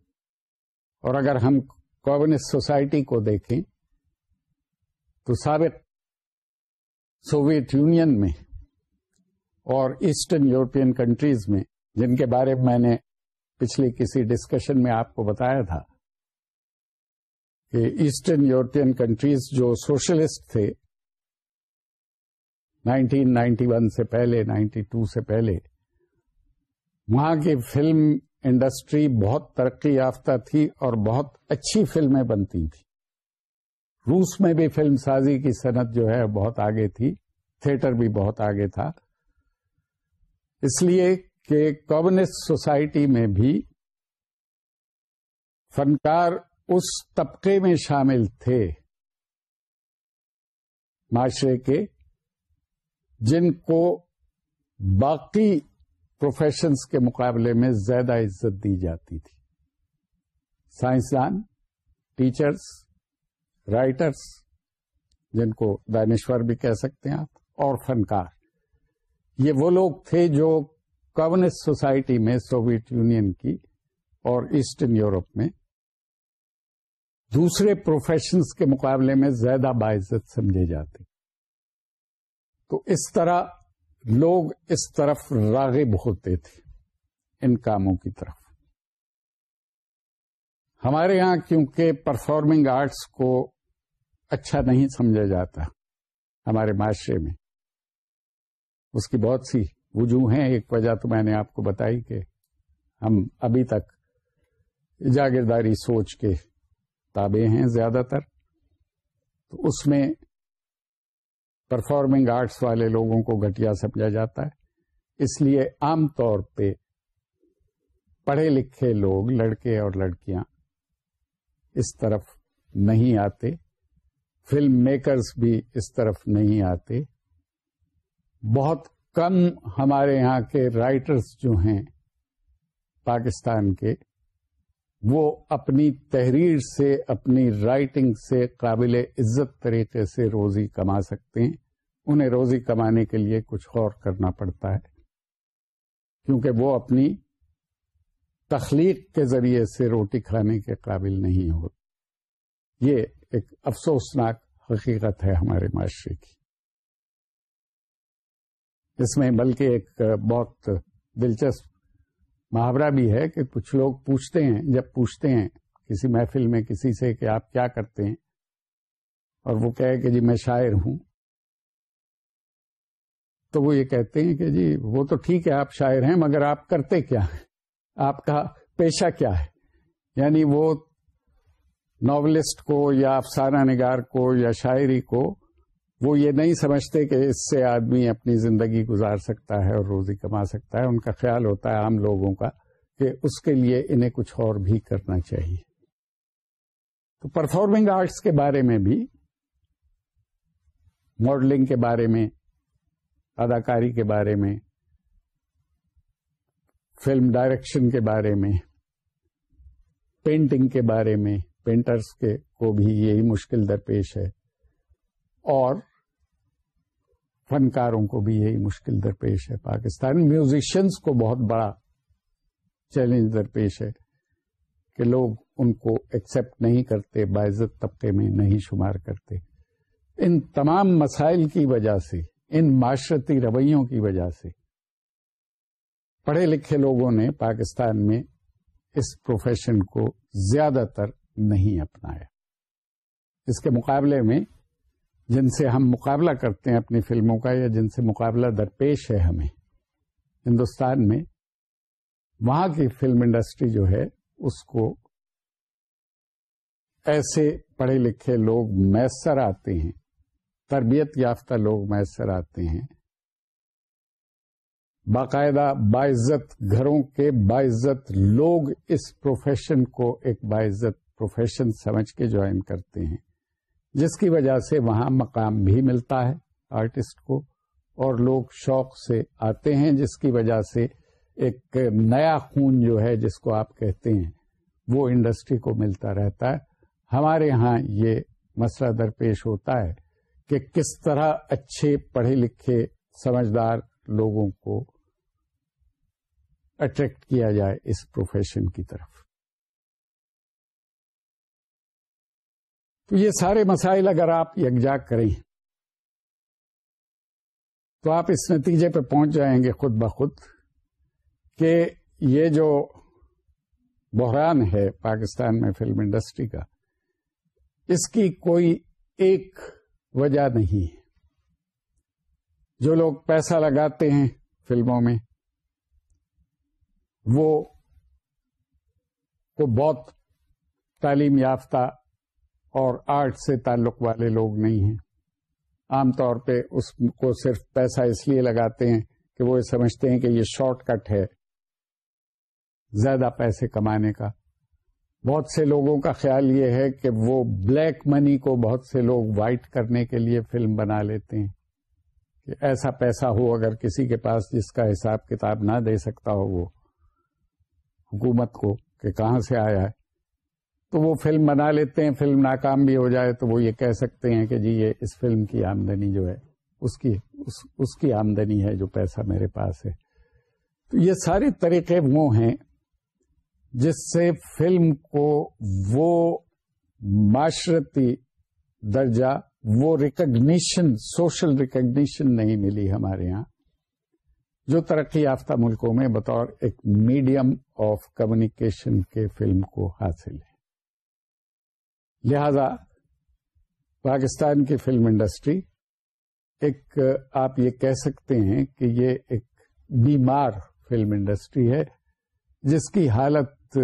اور اگر ہم کمیونسٹ سوسائٹی کو دیکھیں تو سابق سوویت یونین میں اور ایسٹرن یورپین کنٹریز میں، جن کے بارے میں میں نے پچھلی کسی ڈسکشن میں آپ کو بتایا تھا، کہ ایسٹرن یورپین کنٹریز جو سوشلسٹ تھے، نائنٹین نائنٹی ون سے پہلے، نائنٹی ٹو سے پہلے، وہاں کی فلم انڈسٹری بہت ترقی یافتہ تھی اور بہت اچھی فلمیں بنتی تھیں۔ روس میں بھی فلم سازی کی صنعت جو ہے بہت آگے تھی، تھیٹر بھی بہت آگے تھا۔ اس لیے کہ کمیونسٹ سوسائٹی میں بھی فنکار اس طبقے میں شامل تھے معاشرے کے، جن کو باقی پروفیشنز کے مقابلے میں زیادہ عزت دی جاتی تھی۔ سائنسدان ٹیچرس رائٹرس جن کو دانشور بھی کہہ سکتے ہیں آپ، اور فنکار۔ یہ وہ لوگ تھے جو کمیونسٹ سوسائٹی میں سوویت یونین کی اور ایسٹرن یورپ میں، دوسرے پروفیشنز کے مقابلے میں زیادہ باعزت سمجھے جاتے۔ تو اس طرح لوگ اس طرف راغب ہوتے تھے ان کاموں کی طرف۔ ہمارے یہاں کیونکہ پرفارمنگ آرٹس کو اچھا نہیں سمجھا جاتا ہمارے معاشرے میں اس کی بہت سی وجوہ ہیں۔ ایک وجہ تو میں نے آپ کو بتائی کہ ہم ابھی تک جاگیرداری سوچ کے تابع ہیں زیادہ تر۔ تو اس میں پرفارمنگ آرٹس والے لوگوں کو گٹیا سمجھا جاتا ہے۔ اس لیے عام طور پہ پڑھے لکھے لوگ، لڑکے اور لڑکیاں اس طرف نہیں آتے۔ فلم میکرز بھی اس طرف نہیں آتے۔ بہت کم ہمارے یہاں کے رائٹرز جو ہیں پاکستان کے، وہ اپنی تحریر سے، اپنی رائٹنگ سے قابل عزت طریقے سے روزی کما سکتے ہیں۔ انہیں روزی کمانے کے لیے کچھ اور کرنا پڑتا ہے۔ کیونکہ وہ اپنی تخلیق کے ذریعے سے روٹی کھانے کے قابل نہیں ہوتے۔ یہ ایک افسوسناک حقیقت ہے ہمارے معاشرے کی۔ اس میں بلکہ ایک بہت دلچسپ محاورہ بھی ہے کہ کچھ لوگ پوچھتے ہیں، جب پوچھتے ہیں کسی محفل میں کسی سے کہ آپ کیا کرتے ہیں، اور وہ کہے کہ جی میں شاعر ہوں، تو وہ یہ کہتے ہیں کہ جی وہ تو ٹھیک ہے، آپ شاعر ہیں، مگر آپ کرتے کیا ہیں؟ آپ کا پیشہ کیا ہے؟ یعنی وہ ناولسٹ کو یا افسانہ نگار کو یا شاعری کو وہ یہ نہیں سمجھتے کہ اس سے آدمی اپنی زندگی گزار سکتا ہے اور روزی کما سکتا ہے۔ ان کا خیال ہوتا ہے عام لوگوں کا کہ اس کے لیے انہیں کچھ اور بھی کرنا چاہیے۔ تو پرفارمنگ آرٹس کے بارے میں بھی ماڈلنگ کے بارے میں، اداکاری کے بارے میں فلم ڈائریکشن کے بارے میں پینٹنگ کے بارے میں پینٹرس کے کو بھی یہی مشکل درپیش ہے۔ اور فنکاروں کو بھی یہی مشکل درپیش ہے پاکستان میوزیشنس کو بہت بڑا چیلنج درپیش ہے کہ لوگ ان کو ایکسپٹ نہیں کرتے، باعزت طبقے میں نہیں شمار کرتے۔ ان تمام مسائل کی وجہ سے، ان معاشرتی رویوں کی وجہ سے پڑھے لکھے لوگوں نے پاکستان میں اس پروفیشن کو زیادہ تر نہیں اپنایا۔ اس کے مقابلے میں جن سے ہم مقابلہ کرتے ہیں اپنی فلموں کا یا جن سے مقابلہ درپیش ہے ہمیں، ہندوستان میں وہاں کی فلم انڈسٹری جو ہے، اس کو ایسے پڑھے لکھے لوگ میسر آتے ہیں، تربیت یافتہ لوگ میسر آتے ہیں۔ باقاعدہ باعزت گھروں کے باعزت لوگ اس پروفیشن کو ایک باعزت پروفیشن سمجھ کے جوائن کرتے ہیں۔ جس کی وجہ سے وہاں مقام بھی ملتا ہے آرٹسٹ کو، اور لوگ شوق سے آتے ہیں، جس کی وجہ سے ایک نیا خون جو ہے، جس کو آپ کہتے ہیں، وہ انڈسٹری کو ملتا رہتا ہے۔ ہمارے ہاں یہ مسئلہ درپیش ہوتا ہے کہ کس طرح اچھے پڑھے لکھے سمجھدار لوگوں کو اٹریکٹ کیا جائے اس پروفیشن کی طرف۔ تو یہ سارے مسائل اگر آپ یکجا کریں تو آپ اس نتیجے پہ پہنچ جائیں گے خود بخود کہ یہ جو بحران ہے پاکستان میں فلم انڈسٹری کا، اس کی کوئی ایک وجہ نہیں ہے۔ جو لوگ پیسہ لگاتے ہیں فلموں میں، وہ کو بہت تعلیم یافتہ اور آرٹ سے تعلق والے لوگ نہیں ہیں۔ عام طور پہ اس کو صرف پیسہ اس لیے لگاتے ہیں کہ وہ سمجھتے ہیں کہ یہ شارٹ کٹ ہے زیادہ پیسے کمانے کا۔ بہت سے لوگوں کا خیال یہ ہے کہ وہ بلیک منی کو بہت سے لوگ وائٹ کرنے کے لیے فلم بنا لیتے ہیں۔ کہ ایسا پیسہ ہو اگر کسی کے پاس جس کا حساب کتاب نہ دے سکتا ہو وہ حکومت کو کہ کہاں سے آیا ہے۔ تو وہ فلم بنا لیتے ہیں فلم ناکام بھی ہو جائے تو وہ یہ کہہ سکتے ہیں کہ جی یہ اس فلم کی آمدنی جو ہے اس کی اس, اس کی آمدنی ہے جو پیسہ میرے پاس ہے۔ تو یہ سارے طریقے وہ ہیں جس سے فلم کو وہ معاشرتی درجہ وہ ریکگنیشن سوشل ریکگنیشن نہیں ملی ہمارے یہاں۔ جو ترقی یافتہ ملکوں میں بطور ایک میڈیم آف کمیونیکیشن کے فلم کو حاصل ہے۔ لہذا پاکستان کی فلم انڈسٹری ایک، آپ یہ کہہ سکتے ہیں کہ یہ ایک بیمار فلم انڈسٹری ہے، جس کی حالت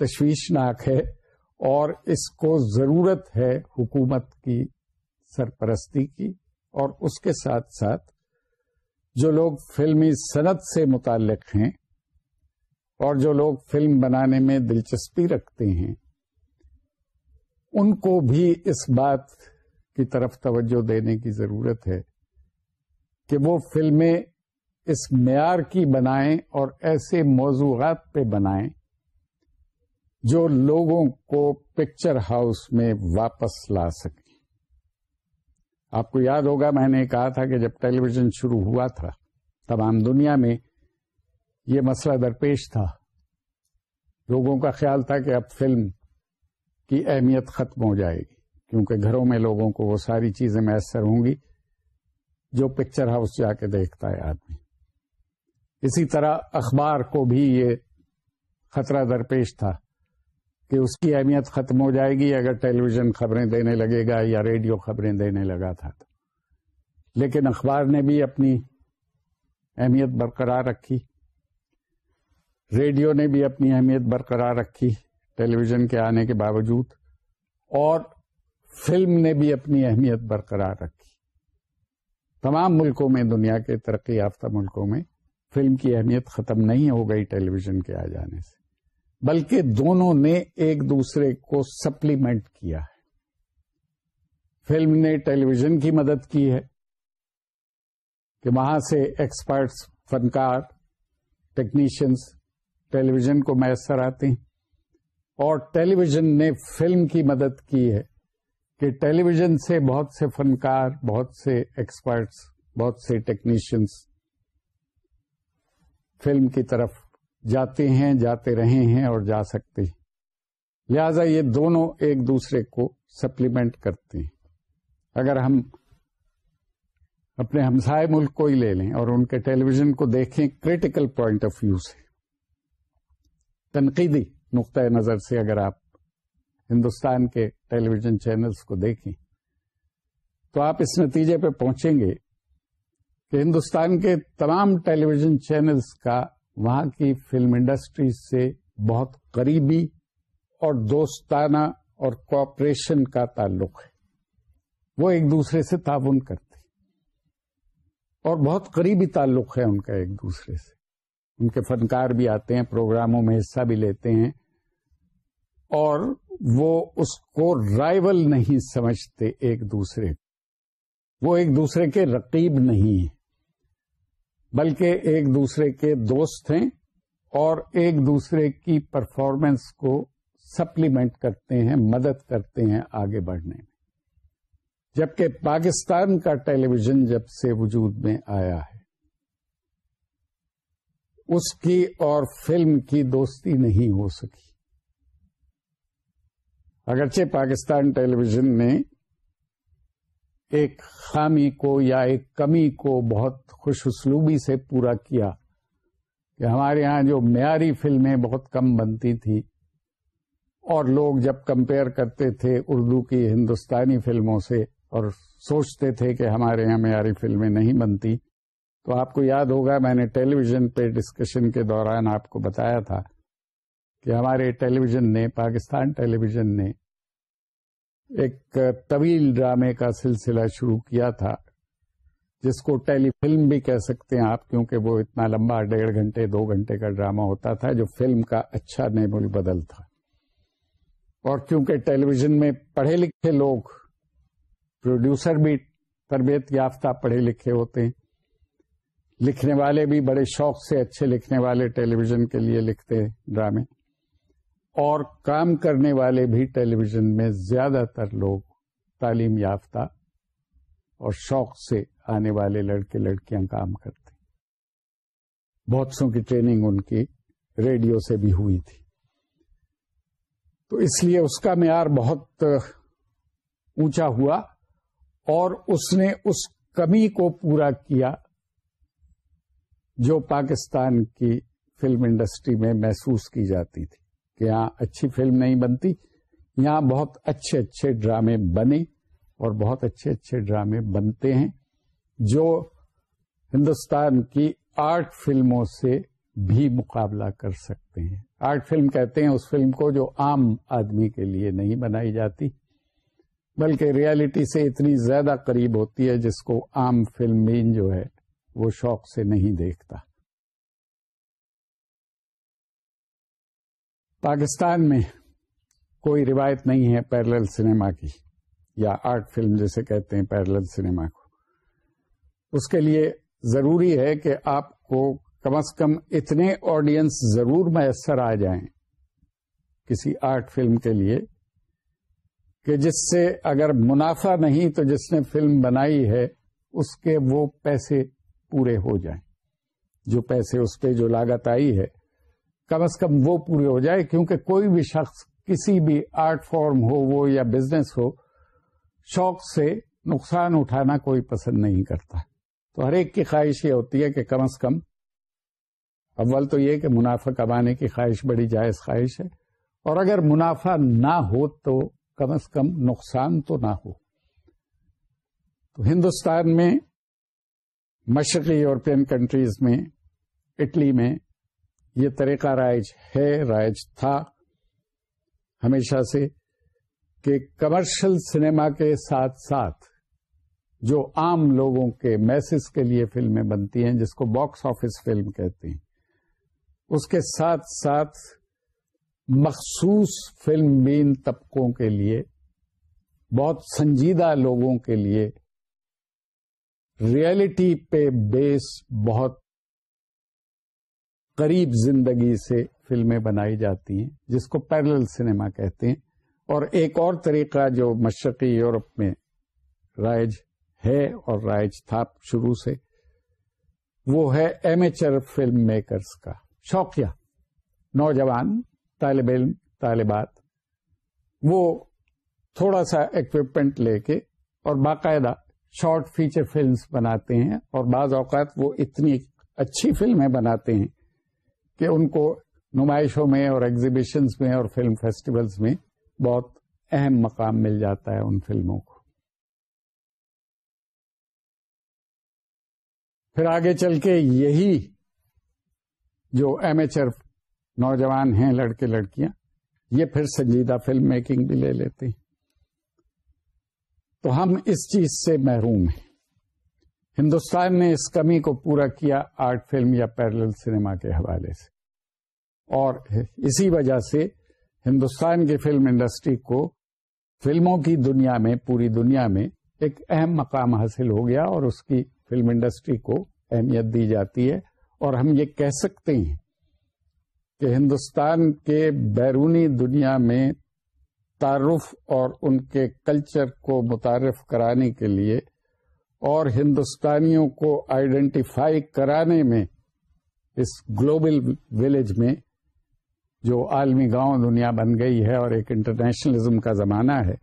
تشویشناک ہے اور اس کو ضرورت ہے حکومت کی سرپرستی کی اور اس کے ساتھ ساتھ جو لوگ فلمی صنعت سے متعلق ہیں اور جو لوگ فلم بنانے میں دلچسپی رکھتے ہیں ان کو بھی اس بات کی طرف توجہ دینے کی ضرورت ہے کہ وہ فلمیں اس معیار کی بنائیں اور ایسے موضوعات پہ بنائیں جو لوگوں کو پکچر ہاؤس میں واپس لا سکیں۔ آپ کو یاد ہوگا میں نے کہا تھا کہ جب ٹیلی ویژن شروع ہوا تھا تمام دنیا میں یہ مسئلہ درپیش تھا۔ لوگوں کا خیال تھا کہ اب فلم کی اہمیت ختم ہو جائے گی۔ کیونکہ گھروں میں لوگوں کو وہ ساری چیزیں میسر ہوں گی جو پکچر ہاؤس جا کے دیکھتا ہے آدمی۔ اسی طرح اخبار کو بھی یہ خطرہ درپیش تھا کہ اس کی اہمیت ختم ہو جائے گی اگر ٹیلی ویژن خبریں دینے لگے گا یا ریڈیو خبریں دینے لگا تھا تو۔ لیکن اخبار نے بھی اپنی اہمیت برقرار رکھی۔ ریڈیو نے بھی اپنی اہمیت برقرار رکھی۔ ٹیلی ویژن کے آنے کے باوجود اور فلم نے بھی اپنی اہمیت برقرار رکھی۔ تمام ملکوں میں، دنیا کے ترقی یافتہ ملکوں میں فلم کی اہمیت ختم نہیں ہو گئی ٹیلی ویژن کے آ جانے سے۔ بلکہ دونوں نے ایک دوسرے کو سپلیمنٹ کیا ہے۔ فلم نے ٹیلی ویژن کی مدد کی ہے کہ وہاں سے ایکسپرٹس فنکار ٹیکنیشینس ٹیلی ویژن کو میسر آتے ہیں۔ اور ٹیلی ویژن نے فلم کی مدد کی ہے کہ ٹیلی ویژن سے بہت سے فنکار، بہت سے ایکسپرٹس، بہت سے ٹیکنیشینس فلم کی طرف جاتے ہیں، جاتے رہے ہیں اور جا سکتے ہیں۔ لہذا یہ دونوں ایک دوسرے کو سپلیمنٹ کرتے ہیں۔ اگر ہم اپنے ہمسائے ملک کو ہی لے لیں اور ان کے ٹیلی ویژن کو دیکھیں کریٹیکل پوائنٹ آف ویو سے۔ تنقیدی۔ نقطۂ نظر سے اگر آپ ہندوستان کے ٹیلی ویژن چینلز کو دیکھیں، تو آپ اس نتیجے پہ پہنچیں گے کہ ہندوستان کے تمام ٹیلی ویژن چینلز کا وہاں کی فلم انڈسٹری سے بہت قریبی اور دوستانہ اور کوپریشن کا تعلق ہے۔ وہ ایک دوسرے سے تعاون کرتے اور بہت قریبی تعلق ہے ان کا ایک دوسرے سے۔ ان کے فنکار بھی آتے ہیں، پروگراموں میں حصہ بھی لیتے ہیں۔ اور وہ اس کو رائول نہیں سمجھتے ایک دوسرے وہ ایک دوسرے کے رقیب نہیں ہیں، بلکہ ایک دوسرے کے دوست ہیں اور ایک دوسرے کی پرفارمنس کو سپلیمنٹ کرتے ہیں، مدد کرتے ہیں آگے بڑھنے میں۔ جبکہ پاکستان کا ٹیلی ویژن جب سے وجود میں آیا ہے، اس کی اور فلم کی دوستی نہیں ہو سکی۔ اگرچہ پاکستان ٹیلی ویژن نے ایک خامی کو یا ایک کمی کو بہت خوش اسلوبی سے پورا کیا کہ ہمارے یہاں جو معیاری فلمیں بہت کم بنتی تھی اور لوگ جب کمپیئر کرتے تھے اردو کی ہندوستانی فلموں سے اور سوچتے تھے کہ ہمارے یہاں معیاری فلمیں نہیں بنتی، تو آپ کو یاد ہوگا میں نے ٹیلی ویژن پہ ڈسکشن کے دوران آپ کو بتایا تھا کہ ہمارے ٹیلی ویژن نے، پاکستان ٹیلی ویژن نے ایک طویل ڈرامے کا سلسلہ شروع کیا تھا، جس کو ٹیلی فلم بھی کہہ سکتے ہیں آپ، کیونکہ وہ اتنا لمبا ڈیڑھ گھنٹے، دو گھنٹے کا ڈرامہ ہوتا تھا جو فلم کا اچھا نیم بدل تھا۔ اور کیونکہ ٹیلی ویژن میں پڑھے لکھے لوگ، پروڈیوسر بھی تربیت یافتہ پڑھے لکھے ہوتے ہیں، لکھنے والے بھی بڑے شوق سے اچھے لکھنے والے ٹیلی ویژن کے لیے لکھتے ڈرامے۔ اور کام کرنے والے بھی ٹیلی ویژن میں زیادہ تر لوگ تعلیم یافتہ اور شوق سے آنے والے لڑکے لڑکیاں کام کرتے بہت سو کی ٹریننگ ان کی ریڈیو سے بھی ہوئی تھی۔ تو اس لیے اس کا معیار بہت اونچا ہوا اور اس نے اس کمی کو پورا کیا جو پاکستان کی فلم انڈسٹری میں محسوس کی جاتی تھی۔ کہ یہاں اچھی فلم نہیں بنتی، یہاں بہت اچھے اچھے ڈرامے بنے اور بہت اچھے اچھے ڈرامے بنتے ہیں جو ہندوستان کی آرٹ فلموں سے بھی مقابلہ کر سکتے ہیں۔ آرٹ فلم کہتے ہیں اس فلم کو جو عام آدمی کے لیے نہیں بنائی جاتی، بلکہ ریالٹی سے اتنی زیادہ قریب ہوتی ہے جس کو عام فلم مین جو ہے وہ شوق سے نہیں دیکھتا۔ پاکستان میں کوئی روایت نہیں ہے پیرل سنیما کی، یا آرٹ فلم جیسے کہتے ہیں پیرل سنیما کو۔ اس کے لیے ضروری ہے کہ آپ کو کم از کم اتنے آڈینس ضرور میسر آ جائیں کسی آرٹ فلم کے لیے، کہ جس سے اگر منافع نہیں تو جس نے فلم بنائی ہے، اس کے وہ پیسے پورے ہو جائیں۔ جو پیسے اس پہ جو لاگت آئی ہے کم از کم وہ پورے ہو جائے، کیونکہ کوئی بھی شخص، کسی بھی آرٹ فارم ہو، وہ یا بزنس ہو، شوق سے نقصان اٹھانا کوئی پسند نہیں کرتا۔ تو ہر ایک کی خواہش یہ ہوتی ہے کہ کم از کم، اول تو یہ کہ منافع کمانے کی خواہش بڑی جائز خواہش ہے۔ اور اگر منافع نہ ہو تو کم از کم نقصان تو نہ ہو۔ تو ہندوستان میں مشرقی یورپین کنٹریز میں، اٹلی میں یہ طریقہ رائج ہے، رائج تھا ہمیشہ سے کہ کمرشل سنیما کے ساتھ ساتھ جو عام لوگوں کے میسز کے لیے فلمیں بنتی ہیں، جس کو باکس آفس فلم کہتے ہیں، اس کے ساتھ ساتھ مخصوص فلم بین طبقوں کے لیے، بہت سنجیدہ لوگوں کے لیے ریئلٹی پہ بیس بہت قریب زندگی سے فلمیں بنائی جاتی ہیں، جس کو پیرل سنیما کہتے ہیں۔ اور ایک اور طریقہ جو مشرقی یورپ میں رائج ہے اور رائج تھا شروع سے، وہ ہے ایمیچر فلم میکرز کا۔ شوقیہ، نوجوان، طالب علم، طالبات۔ وہ تھوڑا سا اکوپمنٹ لے کے اور باقاعدہ شارٹ فیچر فلمز بناتے ہیں اور بعض اوقات وہ اتنی اچھی فلمیں بناتے ہیں کہ ان کو نمائشوں میں اور ایگزیبیشنز میں اور فلم فیسٹیولز میں بہت اہم مقام مل جاتا ہے ان فلموں کو۔ پھر آگے چل کے یہی جو ایمیچر نوجوان ہیں لڑکے لڑکیاں، یہ پھر سنجیدہ فلم میکنگ بھی لے لیتے ہیں۔ تو ہم اس چیز سے محروم ہیں۔ ہندوستان نے اس کمی کو پورا کیا آرٹ فلم یا پیرل سنیما کے حوالے سے۔ اور اسی وجہ سے ہندوستان کی فلم انڈسٹری کو فلموں کی دنیا میں، پوری دنیا میں ایک اہم مقام حاصل ہو گیا اور اس کی فلم انڈسٹری کو اہمیت دی جاتی ہے۔ اور ہم یہ کہہ سکتے ہیں کہ ہندوستان کے بیرونی دنیا میں تعارف اور ان کے کلچر کو متعارف کرانے کے لیے اور ہندوستانیوں کو آئیڈینٹیفائی کرانے میں اس گلوبل ولیج میں جو عالمی گاؤں دنیا بن گئی ہے اور ایک انٹرنیشنلزم کا زمانہ ہے،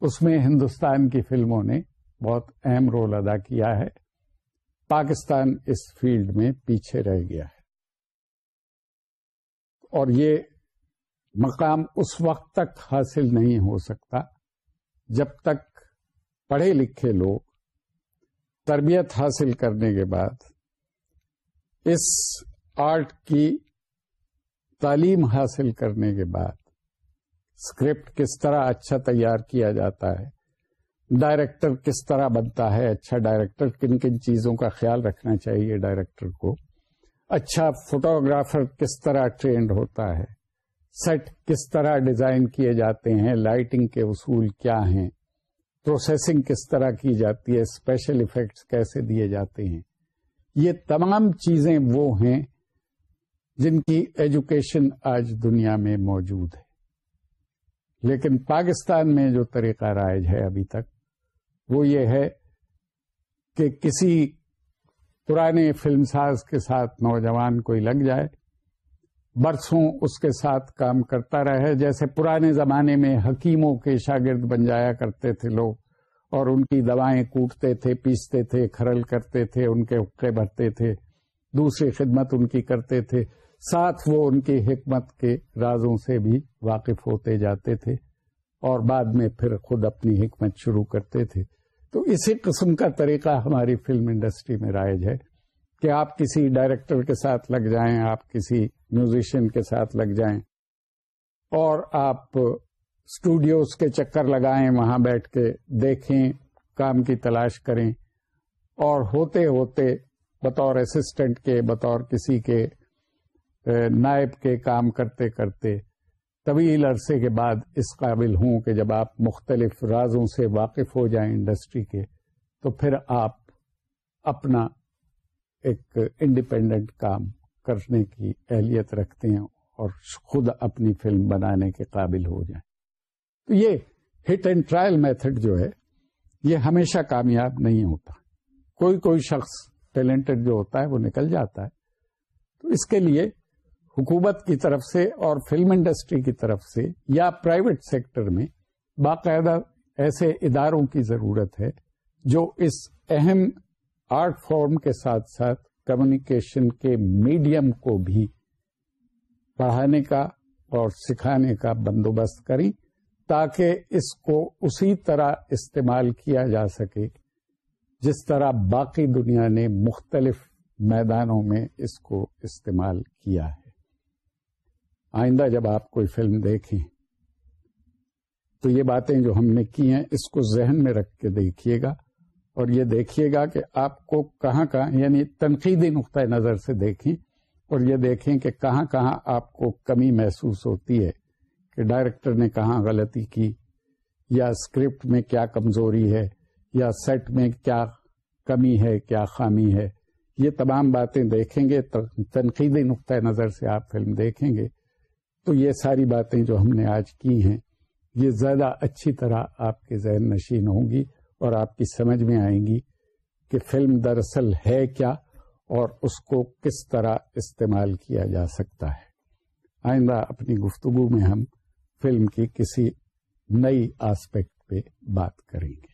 اس میں ہندوستان کی فلموں نے بہت اہم رول ادا کیا ہے۔ پاکستان اس فیلڈ میں پیچھے رہ گیا ہے۔ اور یہ مقام اس وقت تک حاصل نہیں ہو سکتا جب تک پڑھے لکھے لوگ تربیت حاصل کرنے کے بعد اس آرٹ کی تعلیم حاصل کرنے کے بعد اسکرپٹ کس طرح اچھا تیار کیا جاتا ہے، ڈائریکٹر کس طرح بنتا ہے اچھا ڈائریکٹر کن کن چیزوں کا خیال رکھنا چاہیے ڈائریکٹر کو اچھا فوٹوگرافر کس طرح ٹرینڈ ہوتا ہے، سیٹ کس طرح ڈیزائن کیے جاتے ہیں، لائٹنگ کے اصول کیا ہیں پروسیسنگ کس طرح کی جاتی ہے اسپیشل افیکٹس کیسے دیے جاتے ہیں؟ یہ تمام چیزیں وہ ہیں جن کی ایجوکیشن آج دنیا میں موجود ہے۔ لیکن پاکستان میں جو طریقہ رائج ہے ابھی تک، وہ یہ ہے کہ کسی پرانے فلم ساز کے ساتھ نوجوان کوئی لگ جائے برسوں اس کے ساتھ کام کرتا رہے۔ جیسے پرانے زمانے میں حکیموں کے شاگرد بن جایا کرتے تھے لوگ، اور ان کی دوائیں کوٹتے تھے، پیستے تھے، کھرل کرتے تھے، ان کے حقے بھرتے تھے، دوسری خدمت ان کی کرتے تھے۔ ساتھ وہ ان کی حکمت کے رازوں سے بھی واقف ہوتے جاتے تھے، اور بعد میں پھر خود اپنی حکمت شروع کرتے تھے۔ تو اسی قسم کا طریقہ ہماری فلم انڈسٹری میں رائج ہے کہ آپ کسی ڈائریکٹر کے ساتھ لگ جائیں، آپ کسی میوزیشین کے ساتھ لگ جائیں اور آپ اسٹوڈیوز کے چکر لگائیں، وہاں بیٹھ کے دیکھیں، کام کی تلاش کریں اور ہوتے ہوتے بطور اسسٹنٹ کے، بطور کسی کے نائب کے کام کرتے کرتے طویل عرصے کے بعد اس قابل ہوں کہ جب آپ مختلف رازوں سے واقف ہو جائیں انڈسٹری کے، تو پھر آپ اپنا ایک انڈیپینڈنٹ کام کرنے کی اہلیت رکھتے ہیں اور خود اپنی فلم بنانے کے قابل ہو جائیں۔ تو یہ ہٹ اینڈ ٹرائل میتھڈ جو ہے، یہ ہمیشہ کامیاب نہیں ہوتا۔ کوئی کوئی شخص ٹیلنٹڈ جو ہوتا ہے، وہ نکل جاتا ہے۔ تو اس کے لیے حکومت کی طرف سے اور فلم انڈسٹری کی طرف سے یا پرائیویٹ سیکٹر میں باقاعدہ ایسے اداروں کی ضرورت ہے جو اس اہم آرٹ فارم کے ساتھ ساتھ کمیونیکیشن کے میڈیم کو بھی پڑھانے کا اور سکھانے کا بندوبست کریں تاکہ اس کو اسی طرح استعمال کیا جا سکے جس طرح باقی دنیا نے مختلف میدانوں میں اس کو استعمال کیا ہے۔ آئندہ جب آپ کوئی فلم دیکھیں تو یہ باتیں جو ہم نے کی ہیں اس کو ذہن میں رکھ کے دیکھیے گا۔ اور یہ دیکھیے گا کہ آپ کو کہاں کہاں یعنی تنقیدی نقطۂ نظر سے دیکھیں اور یہ دیکھیں کہ کہاں کہاں آپ کو کمی محسوس ہوتی ہے کہ ڈائریکٹر نے کہاں غلطی کی، یا اسکرپٹ میں کیا کمزوری ہے، یا سیٹ میں کیا کمی ہے، کیا خامی ہے۔ یہ تمام باتیں دیکھیں گے تنقیدی نقطۂ نظر سے آپ فلم دیکھیں گے۔ تو یہ ساری باتیں جو ہم نے آج کی ہیں، یہ زیادہ اچھی طرح آپ کے ذہن نشین ہوں گی۔ اور آپ کی سمجھ میں آئیں گی کہ فلم دراصل ہے کیا اور اس کو کس طرح استعمال کیا جا سکتا ہے۔ آئندہ اپنی گفتگو میں ہم فلم کی کسی نئی آسپیکٹ پہ بات کریں گے۔